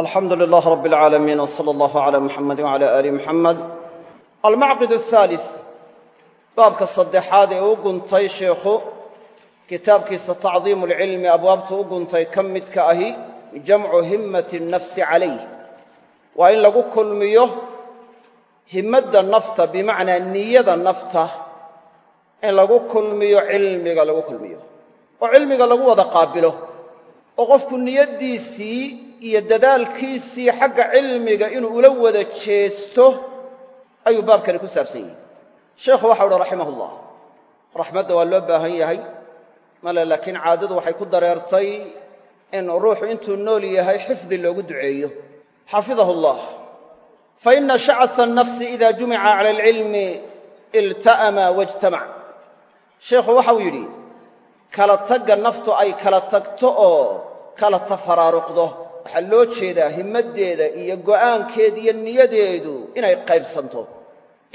alxamdu lilah rab اlcaalamiin wsala allahu cala muxamadi wcala aali muxamed almacqid ahalis baabka saddexaad ee u guntay sheikhu kitaabkiisa tacdiimu lcilmi abwaabta u guntay ka midka ahi jamcu himmati nafsi calayh. Waa in lagu kulmiyo himmadda nafta bimacnaa niyada nafta in lagu kulmiyo cilmiga lagu kulmiyo. Oo cilmiga lagu wada qaabilo oo qofku niyaddiisii iyo dadaalkiisii xagga cilmiga inuu ula wada jeesto ayuu baabkani ku saabsan yahay. Sheekhu waxau uhi raximah ullah raxmadda waa loo baahan yahay. Male laakiin caadadu waxay ku dareertay in ruuxu intuu nool yahay xifdi loogu duceeyo. Xafidahu allah fa ina shacasa annafsi ida jumica cala alcilmi ilta'ama wajtamac. Sheekhu waxau yidhi kala tagga naftu ay kala tagto oo kala tafaraaruqdo. Waxaa loo jeedaa himmaddeeda iyo go'aankeeda iyo niyadeedu inay qaybsanto.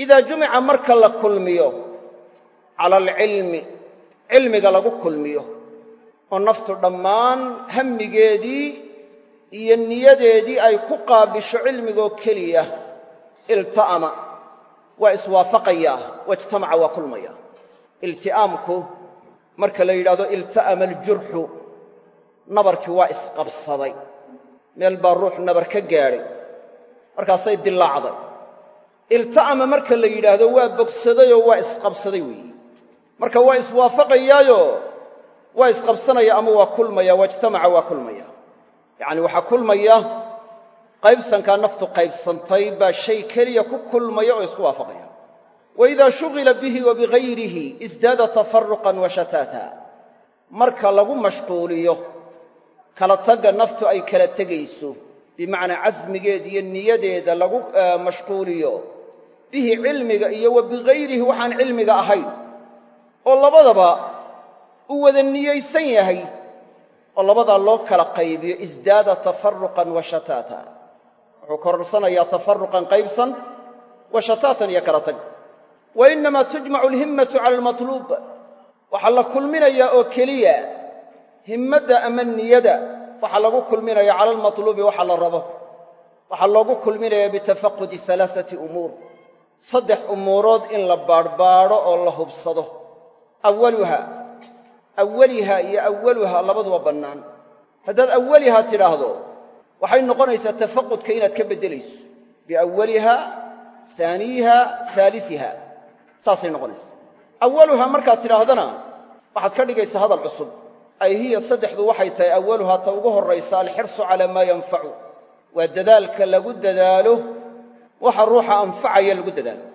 Idaa jumica marka la kulmiyo cala alcilmi cilmiga lagu kulmiyo oo naftu dhammaan hammigeedii iyo niyadeedii ay ku qaabisho cilmigoo keliya ilta'ama waa iswaafaqayaa wajtamaca waa kulmaya ilti'aamku marka la yidhahdo ilta'ama aljurxu nabarkii waa isqabsaday. Meel baa ruux nabar ka gaadhay. Markaasay dillaacday. Ilta'ama marka la yidhaahdo waa bogsadayoo waa isqabsaday weeye marka waa iswaafaqayaayoo waa isqabsanaya ama waa kulmaya waijtamaca waa kulmaya. Yacani waxaa kulmaya qaybsankaa naftu qaybsantay baa shay keliya ku kulmaya oo isku waafaqaya wa idaa shughila bihi wa bigayrihi isdaada tafaruqan wa shataata marka lagu mashquuliyo kala tagga naftu ay kala tegayso bimacnaa casmigeeda iyo niyadeeda lagu mashquuliyo bihi cilmiga iyo wa bigayrihi waxaan cilmiga ahayn oo labadaba uu wada niyaysan yahay oo labadaa loo kala qaybiyo isdaada tafaruqan wa shataata wuxuu kororsanayaa qaybsan wa iyo kala tag wa innamaa tujmacu alhimmatu cala almatluub waxaa la kulminayaa oo keliya himmadda ama niyada waxaa lagu kulminaya cala almatluubi waxa la rabo waxaa loogu kulminayaa bitafaqudi alaaati umuur saddex umuurood in la baadhbaadho oo la hubsado awaluha awaliha iyo awaluha labaduba bannaan haddaad awaliha tidhaahdo waxay noqonaysaa tafaqudka inaad ka beddelayso biawaliha saaniyiha saalisiha saasay noqonaysaa awaluha markaad tidhaahdana waxaad ka dhigaysaa hadal cusub. Ay hiya saddexdu waxay tahay awaluhaa ta ugu horraysa alxirsu calaa maa yanfacu. Waa dadaalka lagu dadaalo waxa ruuxa anfacaya lagu dadaalo.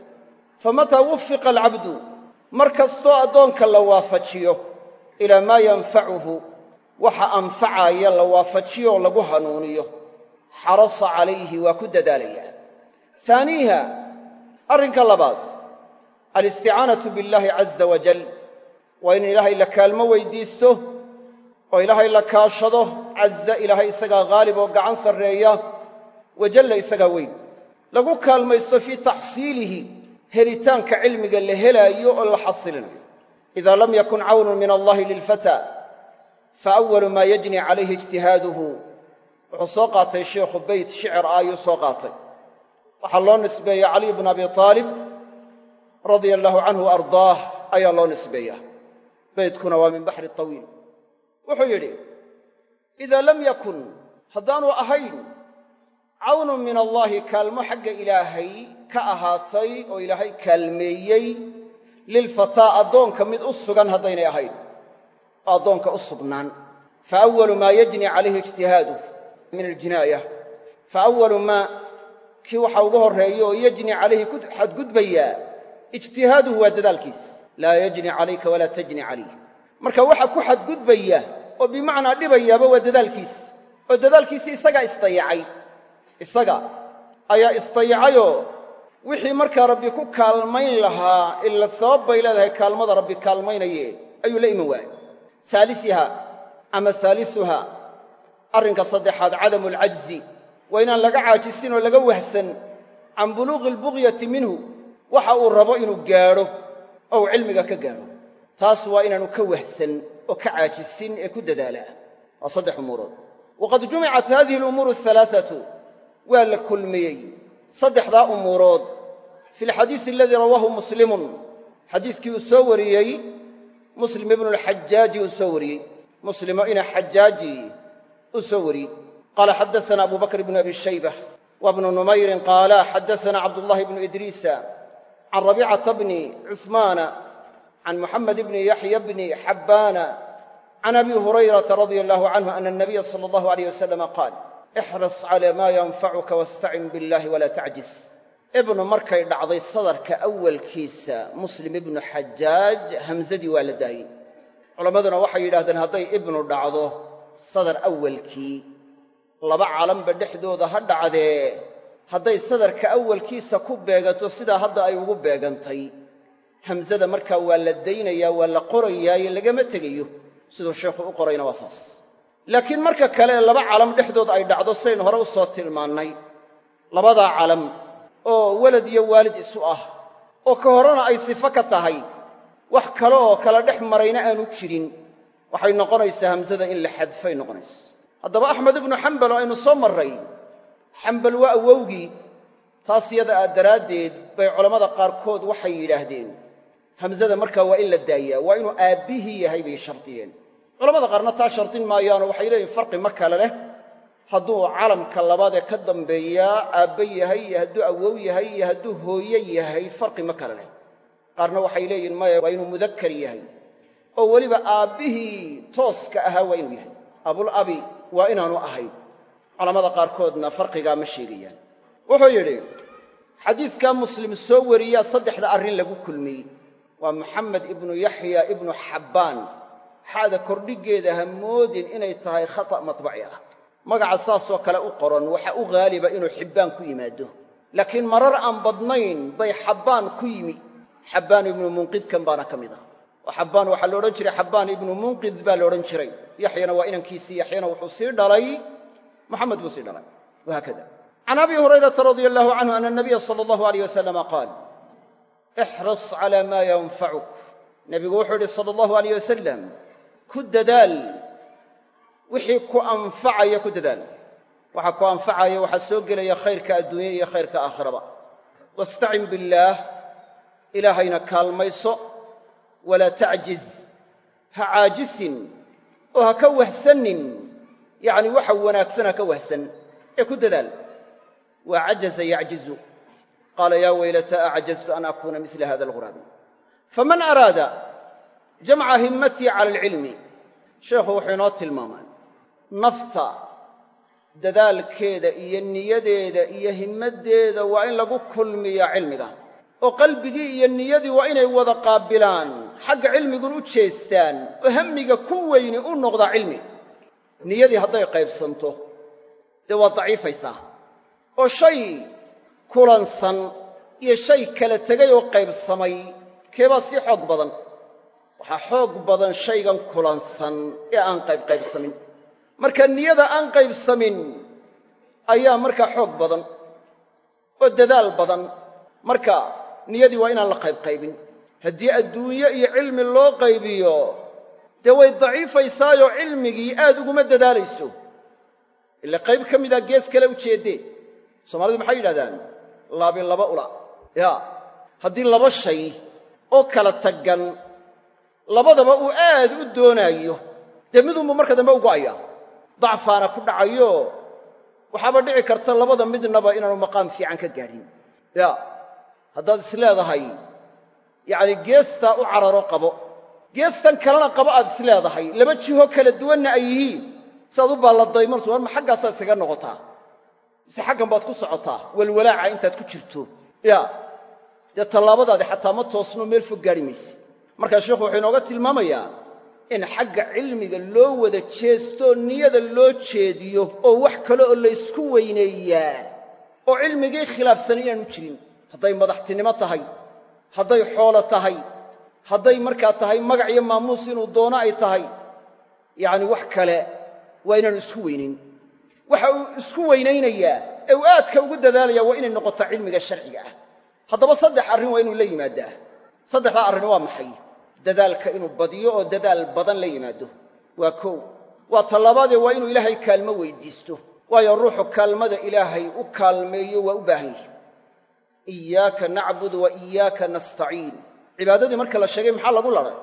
Famataa wufiqa alcabdu? Mar kastoo addoonka la waafajiyo ilaa maa yanfacuhu waxa anfacaya la waafajiyooo lagu hanuuniyo. Xarasa calayhi waa ku dadaalayaa saaniiha arrinka labaad alisticaanatu billaahi caza wajal waa in ilaahay la kaalmo weydiisto oo ilaahay la kaashado. Caza ilaahay isagaa haalib oo gacan sarreeya wajalla isagaa weyn. Lagu kaalmaysto fii taxsiilihi helitaanka cilmiga la helaayo oo la xasilinayo. Idaa lam yakun cawnun min allahi lilfata fa awalu maa yajni calayhi ijtihaaduhu. Wuxuu soo qaatay sheikhu beyt shicir ah ayuu soo qaatay. Waxaa loo nisbeeya caliy bna abi aalib radia allaahu canhu ardaah ayaa loo nisbeeya beytkuna waa min baxri tawiil wuxuu yidhi idaa lam yakun haddaanu ahayn cawnun min allaahi kaalmo xagga ilaahay ka ahaatay oo ilaahay kaalmeeyey lilfataa addoonka mid u sugan haddaynay ahayn. Oo addoonka u sugnaan. Fa awalu maa yajni calayhi ijtihaaduh min aljinaaya. Fa awalu maa kii waxa ugu horreeya oo yajni calayhi xadgudbayaa ijtihaaduhu waa dadaalkiis. Laa yajni calayka walaa tajni calayh. Marka waxa ku xadgudbaya oo bimacnaa dhibayaaba waa dadaalkiis. Oo dadaalkiisii isagaa isdayacay isaga ayaa isdayacayoo wixii markaa rabbi ku kaalmayn lahaa ila sabab bay leedahay kaalmada rabbi kaalmaynaye ayuu la iman waayey. Saalisiha ama saalisuha arrinka saddexaad cadamu alcajzi waa inaan laga caajisin oo laga wahsan can buluuqi albugyati minhu waxa uu rabo inuu gaadho oo cilmiga ka gaadho. Taas waa inaanu ka wahsan oo ka caajisin ee ku dadaalaa. Waa saddex umuurood waqad jumicat hadihi alumuuru ahalaaatu waa la kulmiyey saddexdaa umuurood fi alxadiisi aladii rawaahu muslimun. Xadiiskii uu soo wariyey muslim ibnu lxajaaji uu soo wariyey. Muslimo ina xajaaji uu soo wariyey. Qaala xadaana abu bakr bnu abi shaybah wa numayrin qaala xadaana cabdullahi bnu idriisa can rabicata bni cuhmaana can muxamed bni yaxya bni xabbaana can abi hurayrata radia allahu canhu ana anabiya sala allahu alayh wasalama qaal ixris cala maa yanfacuka wastacin billahi walaa tacjis ibnu markay dhacday sadarka awalkiisa muslim ibnu xajaaj hamsadii waa la daayey culammaduna waxay yidhahdeen hadday ibnu dhacdo sadar awalkii laba calanba dhexdooda ha dhacdee hadday sadarka awalkiisa ku beeganto sidaa hadda ay ugu beegantay. Hamsada markaa waa la daynayaa waa la qorayaayo lagama tegayo. Siduu sheikhu u qorayna waa saas. Laakiin marka kale laba calam dhexdood ay dhacdo sidaynu hore u soo tilmaannay. Labadaa calam oo welad iyo waalid isu ah oo ka horena ay sifo ka tahay wax kale oo kala dhex marayna aanu jirin. Waxay noqonaysaa hamsada in la xadfay noqonaysa. Haddaba axmed ibnu xambal oo aynu soo marray xambal waa awowgii taas yada ah daraaddeed bay culammada qaarkood waxay yidhaahdeen. Hamsada markaa waa in la daayaa waa inuu aabbihii yahay bay shardiyeen. Culamada qaarna taa shardin maayaanoo waxay leeyihiin farqi ma kale leh. Hadduu calamka labaad ee ka dambeeyaa aabbe yahay iyo hadduu awow yahay iyo hadduu hooye yahay farqi ma kale leh. Qaarna waxay leeyihiin maya waa inuu mudakkar yahay. Oo weliba aabbihii tooska ahaa waa inuu yahay. Abul abi waa inaanu ahayn culamada qaarkoodna farqigaa ma sheegayaan. Wuxuu yidhi xadiidkaa muslim soo wariyaa saddexda arrin lagu kulmiyey waa maxamed ibnu yaxya ibnu xabbaan. Xaada kordhiggeeda ha moodin inay tahay khata' matbaci ah. Magaca saasoo kale u qoran waxa u haaliba inuu xibbaan ku yimaado. Laakiin marar aan badnayn bay xabbaan ku yimi. Xabbaan ibnu munqidkan baana ka mid ah. Oo xabbaan waxaa la odhan jiray xabbaan ibnu munqid baa la odhan jiray. Yaxyana waa inankiisii yaxyana wuxuu sii dhalay moxamed buu sii dhalay. Wahaakada can abi hurayrata radia allahu canhu ana nabiya sala allahu alayh wasalama qaal ixris cala maa yanfacuk nebigu wuxuu yidhi sala allahu alayh wasalam ku dadaal. Wixii ku anfacaya ku dadaal. Waxa ku anfacaya waxaa soo gelaya khayrka adduunya iyo khayrka aakhiraba. Wastacin billaah ilaahayna kaalmayso walaa tacjiz ha caajisin oo ha ka wahsanin yacni waxa wanaagsan ha ka wahsan ee ku dadaal. Waa cajaza yacjizu. Qaala yaa weylata acjaztu an akuuna mila hada alghuraabi faman araada jamca himmatii cala alcilmi. Sheekhu wuxuu inoo tilmaamaa nafta dadaalkeeda iyo niyadeeda iyo himmaddeeda waa in lagu kulmiyaa cilmiga. Oo qalbigii iyo niyadii waa inay wada qaabilaan xagga cilmigun u jeestaan oo hammiga ku weyni u noqdaa cilmi niyadii hadday qaybsanto dee waa daciifaysaa? Oo shay kulansan iyo shay kala tegay oo qaybsamay keebaa sii xoog badan? Waxaa xoog badan shaygan kulansan ee aan qaybqaybsamin. Marka niyada aan qaybsamin ayaa markaa xoog badan oo dadaal badan. Marka niyadii waa inaan la qaybqaybin. Haddii adduunye iyo cilmi loo qaybiyo dee way daciifaysaayoo cilmigii aad uguma dadaalayso. Ila qayb ka mida gees kale u jeeddee soomaalidu maxay yidhahdaan? Laabin laba ula. Yaa haddii laba shay oo kala taggan labadaba uu aad u doonaayo dee midunbu marka dambe u go'aya. Dacfaana ku dhacayo waxaaba dhici karta labada midnaba inaanu maqaam fiican ka gaadhin. Ya haddaad isleedahay yacni geestaa u cararo qabo geestan kalena qabo aad isleedahay laba jiho kala duwanna ay yihiin. Siaad u baalladaymartu war ma xaggaasaad isaga noqotaa. Mise xaggan baad ku socotaa. Walwalaaca intaad ku jirto. Ya. Dee tallaabadaadi xataa ma toosno meel fog gaadhi mayse markaa sheikhu wuxuu inooga tilmaamayaa in xagga cilmiga loo wada jeestoo niyada loo jeediyo oo wax kale oo laysku weyneeyaa oo cilmigii khilaafsan inaanu jirin. Hadday madaxtinimo tahay hadday xoolo tahay hadday markaa tahay magac iyo maamuus inuu doono ay tahay yacni wax kale waa inaanu isku weynayn waxa uu isku weynaynayaa ee uu aadka ugu dadaalaya waa inay noqoto cilmiga sharciga ah. Haddaba saddex arrin waa inuu la yimaadaa. Saddexdaa arrin waa maxay? Dadaalka inuu badiyo oo dadaal badan la yimaado. Waa kow. Waa tallabaadee waa inuu ilaahay kaalmo weydiisto. Waayo ruuxu kaalmada ilaahay u kaalmeeyo waa u baahan yihi iyaaka nacbud wa iyaaka nastaciin cibaadadii marka la sheegay maxaa lagu ladhay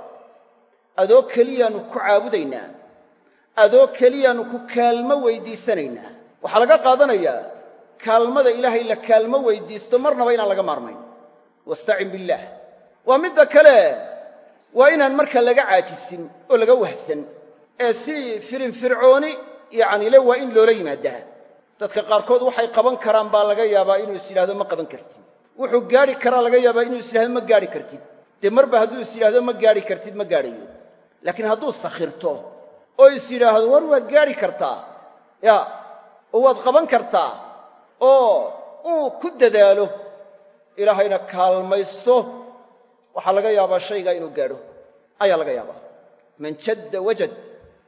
adoo keliyaannu ku caabudaynaa adoo keliyaannu ku kaalmo weydiisanaynaa waxaa laga qaadanayaa kaalmada ilaahay la kaalmo weydiisto marnaba inaan laga maarmayn. Wastacin billaah waa midda kale waa inaan marka laga caajisin oo laga wahsan. Ee si firinfircooni yacni le waa in loola yimaadaa dadka qaarkood waxay qaban karaan baa laga yaabaa inuu is yidhahdo ma qaban kartid. Wuxuu gaadhi karaa laga yaabaa inuu is yidhahdo ma gaadhi kartid dee marba hadduu is yidhahdo ma gaadhi kartid ma gaadhayo laakiin hadduu sakhirto oo is yidhaahdo war waad gaadhi kartaa. Ya oo waad qaban kartaa oo uu ku dadaalo ilaahayna kaalmaysto waxaa laga yaabaa shaygaa inuu gaadho. Ayaa laga yaabaa. Man jadda wajad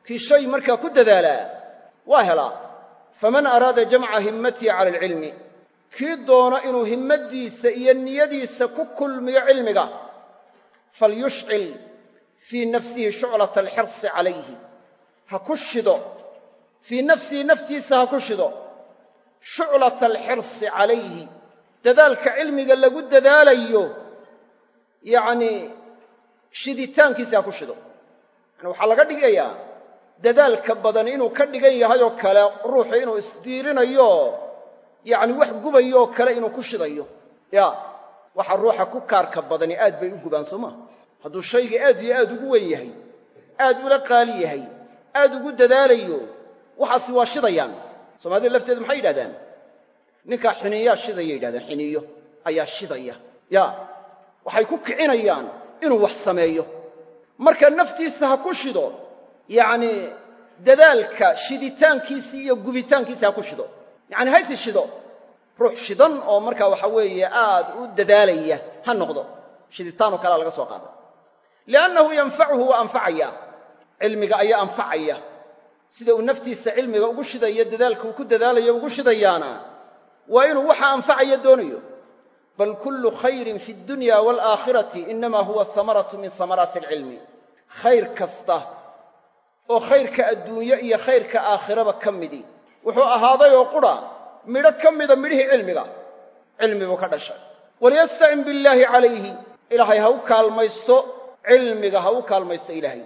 kii shay markaa ku dadaalaa waa helaa. Faman araada jamca himmatii cala alcilmi kii doona inuu himmaddiisa iyo niyadiisa ku kulmiyo cilmiga falyushcil fii nafsihi shuclata alxirsi calayhi ha ku shido fii nafsihi naftiisa ha ku shido shuclata alxirsi calayhi dadaalka cilmiga lagu dadaalayo yacnii shiditaankiisa ha ku shido yani waxaa laga dhigayaa dadaalka badan inuu ka dhigan yahay oo kale ruuxu inuu isdiirinayo yacni wax gubayo oo kale inuu ku shidayo ya waxa ruuxa ku kaarka badani aad bay u gubaan soo hadduu shayga aad iyo aad ugu wen yahay aad ula qaali yahay aad ugu dadaalayo waxaasi waa shidayaan. Soomaalida lafteedu maxay yidhahdaan? Ninkaa xiniyaa shidaya yidhahdaan xiniyo ayaa shidaya. Ya waxay ku kicinayaan inuu wax sameeyo. Marka naftiisa ha ku shido yacnii dadaalka shiditaankiisii iyo gubitaankiisa ha ku shido. Yacani haysi shido ruux shidan oo markaa waxa weeye aad u dadaalaya ha noqdo shiditaanoo kalea laga soo qaada liannahu yanfacuhu waa anfacaya cilmiga ayaa anfacaya sida uu naftiisa cilmiga ugu shidayo dadaalka uu ku dadaalayo ugu shidayaana waa inuu waxa anfacaya doonayo. Bal kullu khayrin fi dunya waalaakhirati inama huwa samaratu min samaraati alcilmi khayr kasta oo khayrka adduunye iyo khayrka aakhiraba ka midi. Wuxuu ahaaday oo qudha midho ka mida midhihii cilmiga. Cilmi buu ka dhashay. Waliyastacin billaahi calayhi. Ilaahay ha u kaalmaysto cilmiga ha u kaalmaysto ilaahay.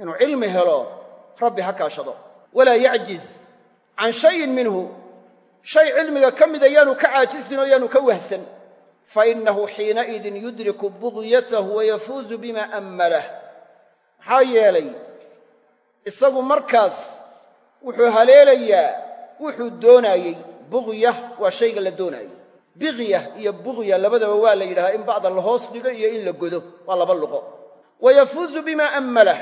Inuu cilmi helo rabbi ha kaashado. Walaa yacjiz can shayin minhu. Shay cilmiga ka mida yaanu ka caajisin oo yaanu ka wahsan. Fainahu xiinaidin yudriku bugyatahu wayafuuzu bima ammalah maxaa yeelay isagu markaas wuxuu haleelayaa wuxuu doonaayey bugya waa shayga la doonaayo bigya iyo bugya labadaba waa la yidhahdaa in bacda la hoos dhigo iyo in la godo waa laba luqo. Wayafuuzu bima ammalah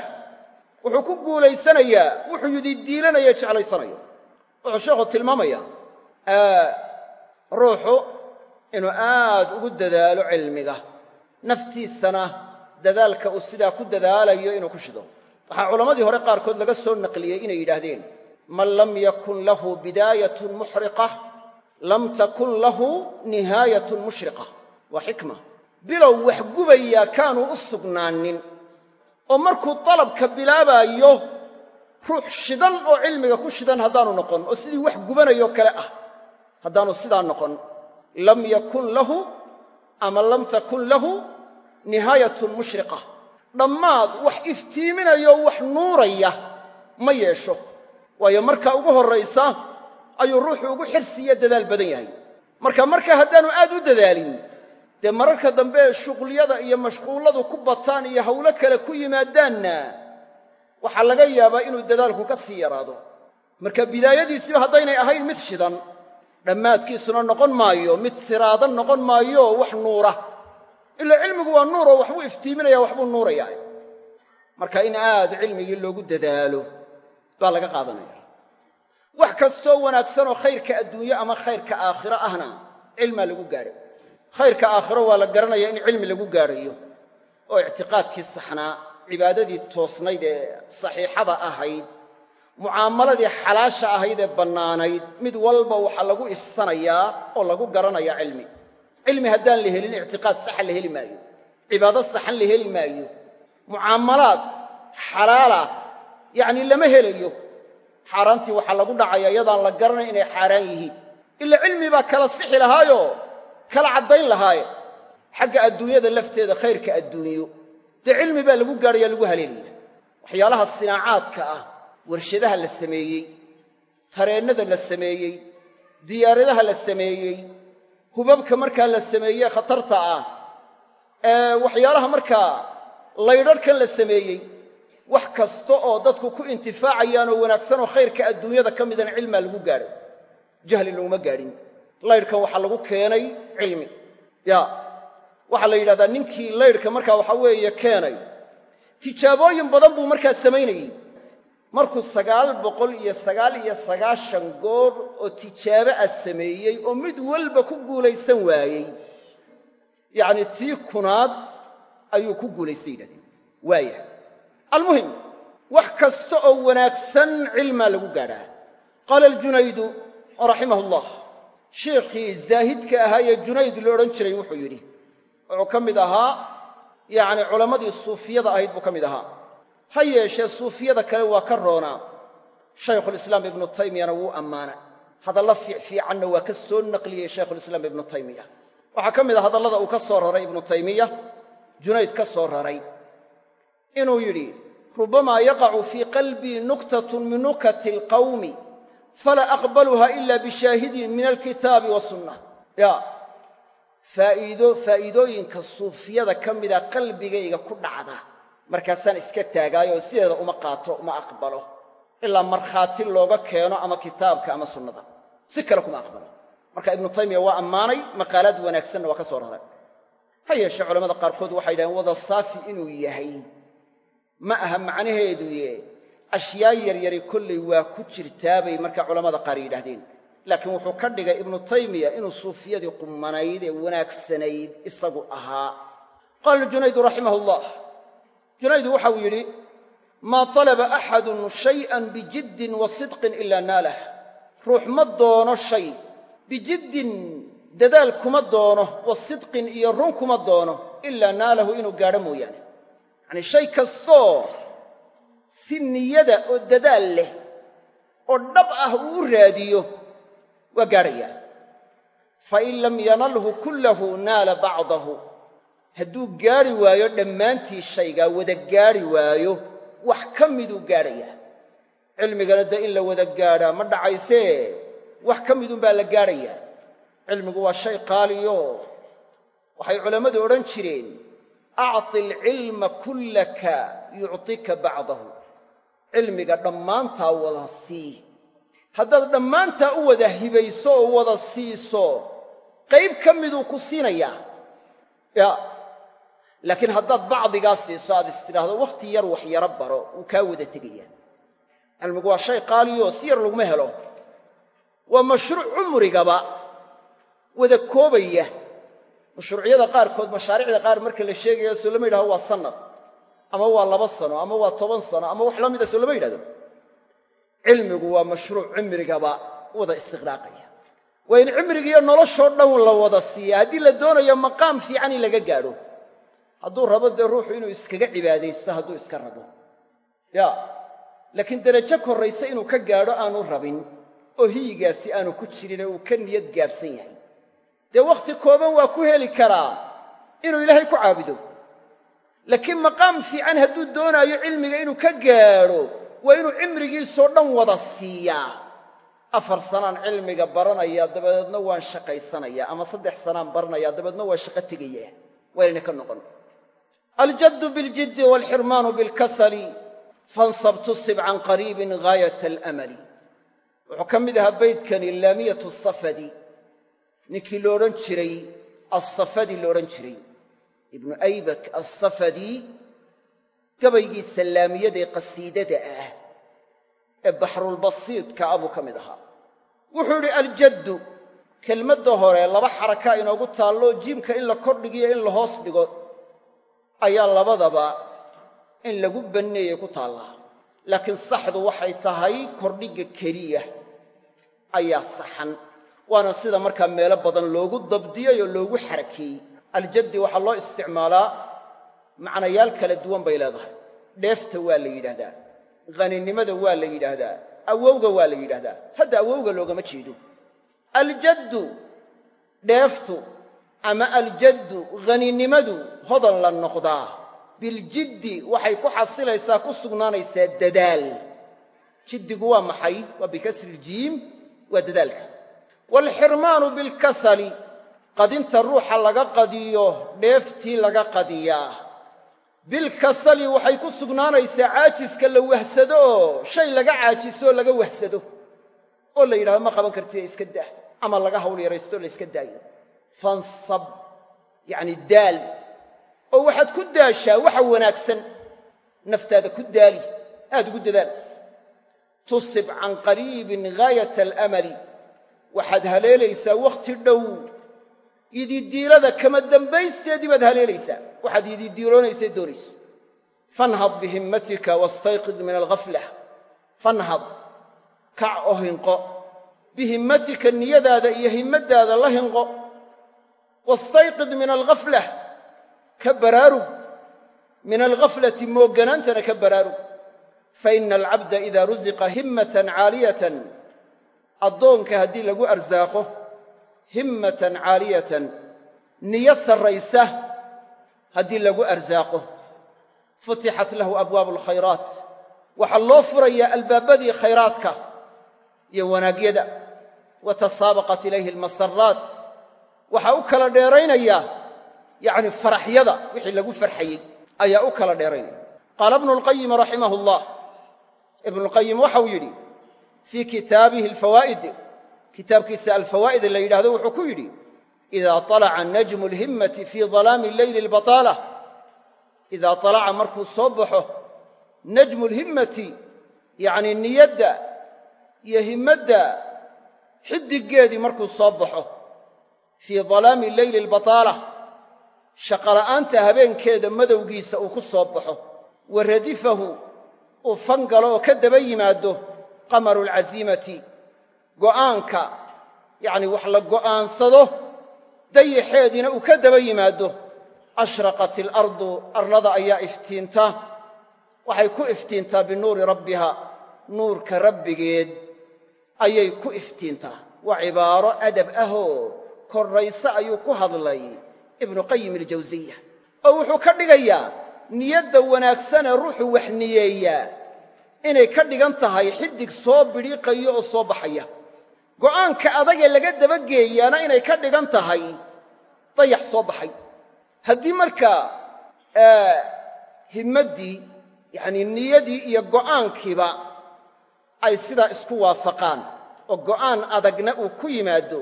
wuxuu ku guulaysanayaa wuxuu yididiilanaya jeclaysanayo. Wuxuu sheekhu tilmaamaya ruuxu inuu aad ugu dadaalo cilmiga. Naftiisana dadaalka uu sidaa ku dadaalayo inuu ku shido. Waxaa culammadii hore qaarkood laga soo naqliyey inay yidhaahdeen man lam yakun lahu bidaayatun muxriqa lam takun lahu nihaayatun mushriqa. Waa xikma. Bilow wax gubayaa kaanu u sugnaanin oo markuu dalabka bilaabaayo ruux shidan oo cilmiga ku shidan haddaanu noqon oo sidii wax gubanayoo kale ah haddaanu sidaa noqon. Lam yakun lahu ama lam takun lahu nihaayatun mushriqa. Dhammaad wax iftiiminaya oo wax nuuraya ma yeesho waayo marka ugu horraysa ayuu ruuxu ugu xirsiiyo dadaal badan yahay. Marka marka haddaanu aad u dadaalin dee mararka dambe shuqliyada iyo mashquulladu ku bataan iyo hawlo kale ku yimaadaanna waxaa laga yaabaa inuu dadaalku ka sii yaraado. Marka bidaayadiisiiba haddaynay ahayn mid shidan dhammaadkiisuna noqon maayo mid siraadan noqon maayo wax nuura. Ila cilmigu waa nuuroo waxbuu iftiiminaya waxbuu nuurayaa. Marka in aad cilmigii loogu dadaalo baa laga qaadanaya. Wax kastoo wanaagsanoo khayrka adduunye ama khayrka aakhiro ahna cilmaa lagu gaadhay khayrka aakhiro waa la garanaya in cilmi lagu gaadhayo. Oo ictiqaadkii saxnaa cibaadadii toosnayd ee saxiixada ahayd mucaamaladii xalaasha ahayd ee bannaanayd mid walba waxaa lagu ifsanayaa oo lagu garanayaa cilmi. Cilmi haddaan la helin ictiqaad saxa la heli maayo. Cibaado saxan la heli maayo. Mucaamalaad xalaala yacni lama helayo. Xaaraantii waxaa lagu dhacaya iyadaan la garanay inay xaaraan yihiin. Ila cilmi baa kala sixi lahaayoo kala caddayn lahaaye. Xagga adduunyada lafteeda khayrka adduunyo. Dee cilmi baa lagu gaadhaya lagu haleelaya. Waxyaalaha sinaacaadka ah warshadaha la sameeyey tareennada la sameeyey diyaaradaha la sameeyey hubabka markaa la sameeyey khatarta ah ee waxyaalaha markaa laydharhkan la sameeyey wax kasta oo dadku ku intifaacayaan oo wanaagsan oo khayrka adduunyada ka midana cilmaa lagu gaadhay jahli laguma gaadhin. Laydhkan waxaa lagu keenay cilmi. Ya. Waxaa la yidhahdaa ninkii laydhka markaa waxaa weeye keenay. Tijaabooyin badan buu markaa samaynayey markuu sagaal boqol iyo sagaal iyo sagaashan goor oo tijaabo ah sameeyey oo mid walba ku guulaysan waayey. Yacni tii kunaad ayuu ku guulaystay yidhahdeen. Waaya almuhim wax kasta oo wanaagsan cilmaa lagu gaadhaa. Qaala aljunaydu raximah allah sheikhii zaahidka ahaa ee junayd la odhan jiray wuxuu yidhi wuxuu ka mid ahaa yacni culammadii suufiyada ahayd buu ka mid ahaa. Ha yeeshee suufiyada kale waa ka roonaa shaykhulislaam ibnu taymiyana wuu ammaana. Hadalla fiicfiicanna waa ka soo naqliyey shaykhulislaam ibnu taymiya waxaa ka mid a hadallada uu ka soo raray ibnu taymiya junayd ka soo raray inuu yidhi rubamaa yaqacu fii qalbii nuktatun min nukati alqawmi falaa aqbaluha ila bishaahidin min alkitaabi wasunna ya faa'iido faa'iidooyinka suufiyada ka mida qalbigayga ku dhacda markaasaan iska taagaayoo sideeda uma qaato uma aqbalo ilaa markhaati looga keeno ama kitaabka ama sunnada. Si kale kuma aqbalo. Marka ibnu taymiya waa ammaanay maqaalaad wanaagsanna waa ka soo raray ha yeeshee culamada qaarkood waxay yidhahdeen wada saafi inuu yahay ma aha macnaheeduye ashyaa yaryari kollay waa ku jirtaabay marka culammada qaar yidhaahdeen. Laakiin wuxuu ka dhigay ibnu taymiya inuu suufiyadii qumanayd ee wanaagsanayd isagu ahaa. Qaala junaydu raximah allah junaydu waxau yidhi maa talaba axadun shay'an bijiddin wa sidqin ilaa naalah. Ruux ma doono shay bijiddin dadaal kuma doono wa sidqin iyo run kuma doono ilaa naalahu inuu gaadho mooyaane yacanii shay kastoo si niyada oo dadaal leh oo dhab ah uu u raadiyo waa gaadhayaa fain lam yanalhu kullahu naala bacdahu. Hadduu gaadhi waayo dhammaantii shaygaa wada gaadhi waayo wax ka miduu gaadhayaa cilmigana dee in la wada gaadhaa ma dhacaysee? Wax ka midunbaa la gaadhayaa cilmigu waa shay qaaliyo. Waxay culammadu odhan jireen acti alcilma kullaka yuctika bacdahu cilmiga dhammaantaa wada sii haddaad dhammaantaa u wada hibayso oo wada siiso qayb ka miduu ku siinayaa ya laakiin haddaad bacdigaa siiso aad is tidhaahdo wakhti yar wax yaro baro wuu kaa wada tegayaa cilmigu waa shay qaaliyo si yar laguma helo waa mashruuc cumrigaba wada koobaya mashruucyada qaarkood mashaariicda qaar marka la sheegayo soo lama yidhahdo waa sannad ama waa laba sano ama waa toban sano ama wax la mida soo lama yidhahdo. Cilmigu waa mashruuc cimrigaba wada istiqraaqaya. Waa in cimrigiiyo noloshoo dhan la wada siiya. Haddii la doonayo maqaam fiican in laga gaadho hadduu rabo dee ruuxu inuu iskaga cibaadaysto hadduu iska rabo. Ya laakiin derajo korrayse inuu ka gaadho aanu rabin oo hiyigaasi aanu ku jirin ee uu ka niyad gaabsan yahay dee wakhti kooban waa ku heli karaa inuu ilaahay ku caabudo. Laakiin maqaam fiican hadduu doonaayo cilmiga inuu ka gaadho waa inuu cimrigiisoo dhan wada siiyaa. Afar sanaan cilmiga baranayaa dabadeedna waan shaqaysanayaa ama saddex sanaan baranayaa dabeedna waan shaqo tegayaa. Waa inayna ka noqon. Aljaddu biاljiddi waalxirmaanu bilkasali fansab tusib can qariibin gaayat alamali. Wuxuu ka mid ahaa baydkani laamiyatu safadi ninkii lo odhan jiray assafadi lo odhan jiray. Ibnu aybak assafadi gabaygii sallaamiyadae qasiidada ah ee baxrulbasiidka ah buu ka mid ahaa. Wuxuu idhi aljaddu kelmadda hore laba xarakaa inoogu taallo jiimka in la kordhigiyo in la hoos dhigo ayaa labadaba in lagu banneeyey ku taallaa laakiin saxdu waxay tahay kordhigga keliya ayaa saxan waana sida markaa meelo badan loogu dabdiyey oo loogu xarakeeyey aljaddi waxaa loo isticmaalaa macnayaal kala duwan bay leedahay. Dheefta waa la yidhaahdaa haninimada waa la yidhaahdaa awowga waa la yidhahdaa hadda awowga loogama jeedo. Aljaddu dheeftu ama aljaddu haninimadu hodan la noqdaa. Biljiddi waxay ku xasilaysaa ku sugnaanaysaa dadaal. Jiddigu waa maxay? Waa bikasri iljiim waa dadaalka waalxirmaanu bilkasali qadinta ruuxa laga qadiyo dheeftii laga qadiyaa bilkasali waxay ku sugnaanaysaa caajiska la wahsado oo shay laga caajisooo laga wahsado oo la yidhahdo ma qaban kartida iska dah ama laga hawl yaraysto la yska daayo fansab yacni daal oo waxaad ku daashaa waxa wanaagsan naftaada ku daali aad ugu dadaal tusib can qariibin gaayat alamali waxaad haleelaysaa wakhti dhow. Yididiilada kama dambaysteedii baad haleelaysaa. Waxaad yididiiloonaysa doonayso. Fanhad bihimmatika wastayqid min alghaflah fanhad kac oo hinqo. Bihimmatika niyadaada iyo himmaddaada la hinqo. Wastayqid min alghaflah ka baraarug. Min alghaflati moogganaantana ka baraarug. Faina alcabda idaa rusiqa himmatan caaliyatan addoonka haddii lagu arsaaqo himmatan caaliyatan niyo sarraysa haddii lagu arsaaqo. Futixat lahu abwaabu alkhayraat waxaa loo furayaa albaabadii khayraadka iyo wanaagyada. Wa tasaabaqat ilayhi almasaraat waxaa u kala dheeraynaya yacni faraxyada wixii lagu farxayey ayaa u kala dheeraynaya. Qaala ibnu lqayim raximah llah ibnulqayim waxau yidhi fii kitaabihi alfawaa'id. Kitaabkiisa alfawaa'id la yidhahdo wuxuu ku yidhi idaa طalaca najmu alhimmati fii dalaami leyli albataala idaa طalaca markuu soo baxo najmu alhimmati yacni niyadda iyo himmadda xidiggeedii markuu soo baxo fii dalaami leyli albataala shaqola'aanta habeenkeeda madowgiisa uu ku soo baxo wa radifahu uu fangalo oo ka daba yimaaddo qamaru alcasiimati go'aanka yacni wax la go'aansado dayaxeediina uu ka daba yimaaddo ashraqat ilardu arlada ayaa iftiinta. Waxay ku iftiintaa binuuri rabbiha nuurka rabbigeed ayay ku iftiintaa. Waa cibaaro adab ahoo korrayse ayuu ku hadlay ibnu qayim aljawsiya oo wuxuu ka dhigayaa niyadda wanaagsanee ruuxu wax niyeeyaa inay ka dhigan tahay xidig soo bidhiiqayo oo soo baxaya. Go'aanka adagee laga dabageeyaana inay ka dhigan tahay dayax soo baxay. Haddii markaa himmaddii yacnii niyadii iyo go'aankiiba ay sidaa isku waafaqaan oo go'aan adagna uu ku yimaado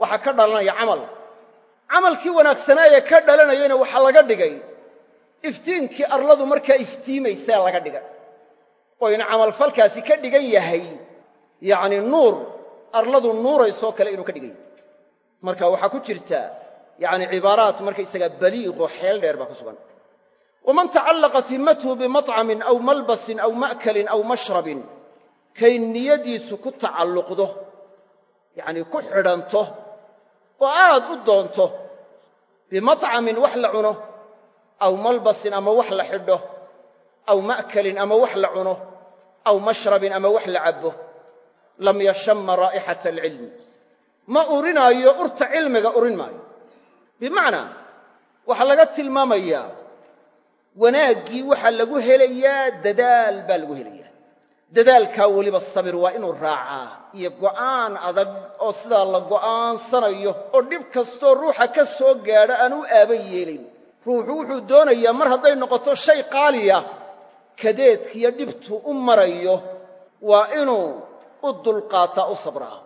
waxaa ka dhalanaya camal. Camalkii wanaagsanaayee ka dhalanayana waxaa laga dhigay. Iftiinkii arladu markaa iftiimaysaa laga dhigay oo in camalfalkaasi ka dhigan yahay yacnii nuur arladu nuuraysoo kale inuu ka dhigan yahay. Marka waxaa ku jirta yacni cibaaraat markaysagaa baliiqoo xeel dheer baa ku sugan. Waman tacallaqat himmatuhu bimaطcamin aw malbasin aw ma'kalin aw mashrabin kay niyadiisu ku tacalluqdo yacnii ku xidhanto oo aad u doonto bimaطcamin wax la cuno aw malbasin ama wax la xidho aw ma'kalin ama wax la cuno aw mashrabin ama wax la cabbo lam yashamma raa'ixata alcilmi ma urinaayo urta cilmiga urin maayo bimacnaa waxaa laga tilmaamayaa wanaaggii waxaa lagu helayaa dadaal baa lagu helayaa dadaalkaa weliba sabir waa inuu raacaa iyo go'aan adag oo sidaa la go'aansanayo oo dhib kastoo ruuxa ka soo gaadha aan u aaba yeelin ruuxu wuxuu doonayaa mar hadday noqoto shay qaaliya kadeedkiiyo dhibtu u marayo waa inuu u dulqaataa u sabraa.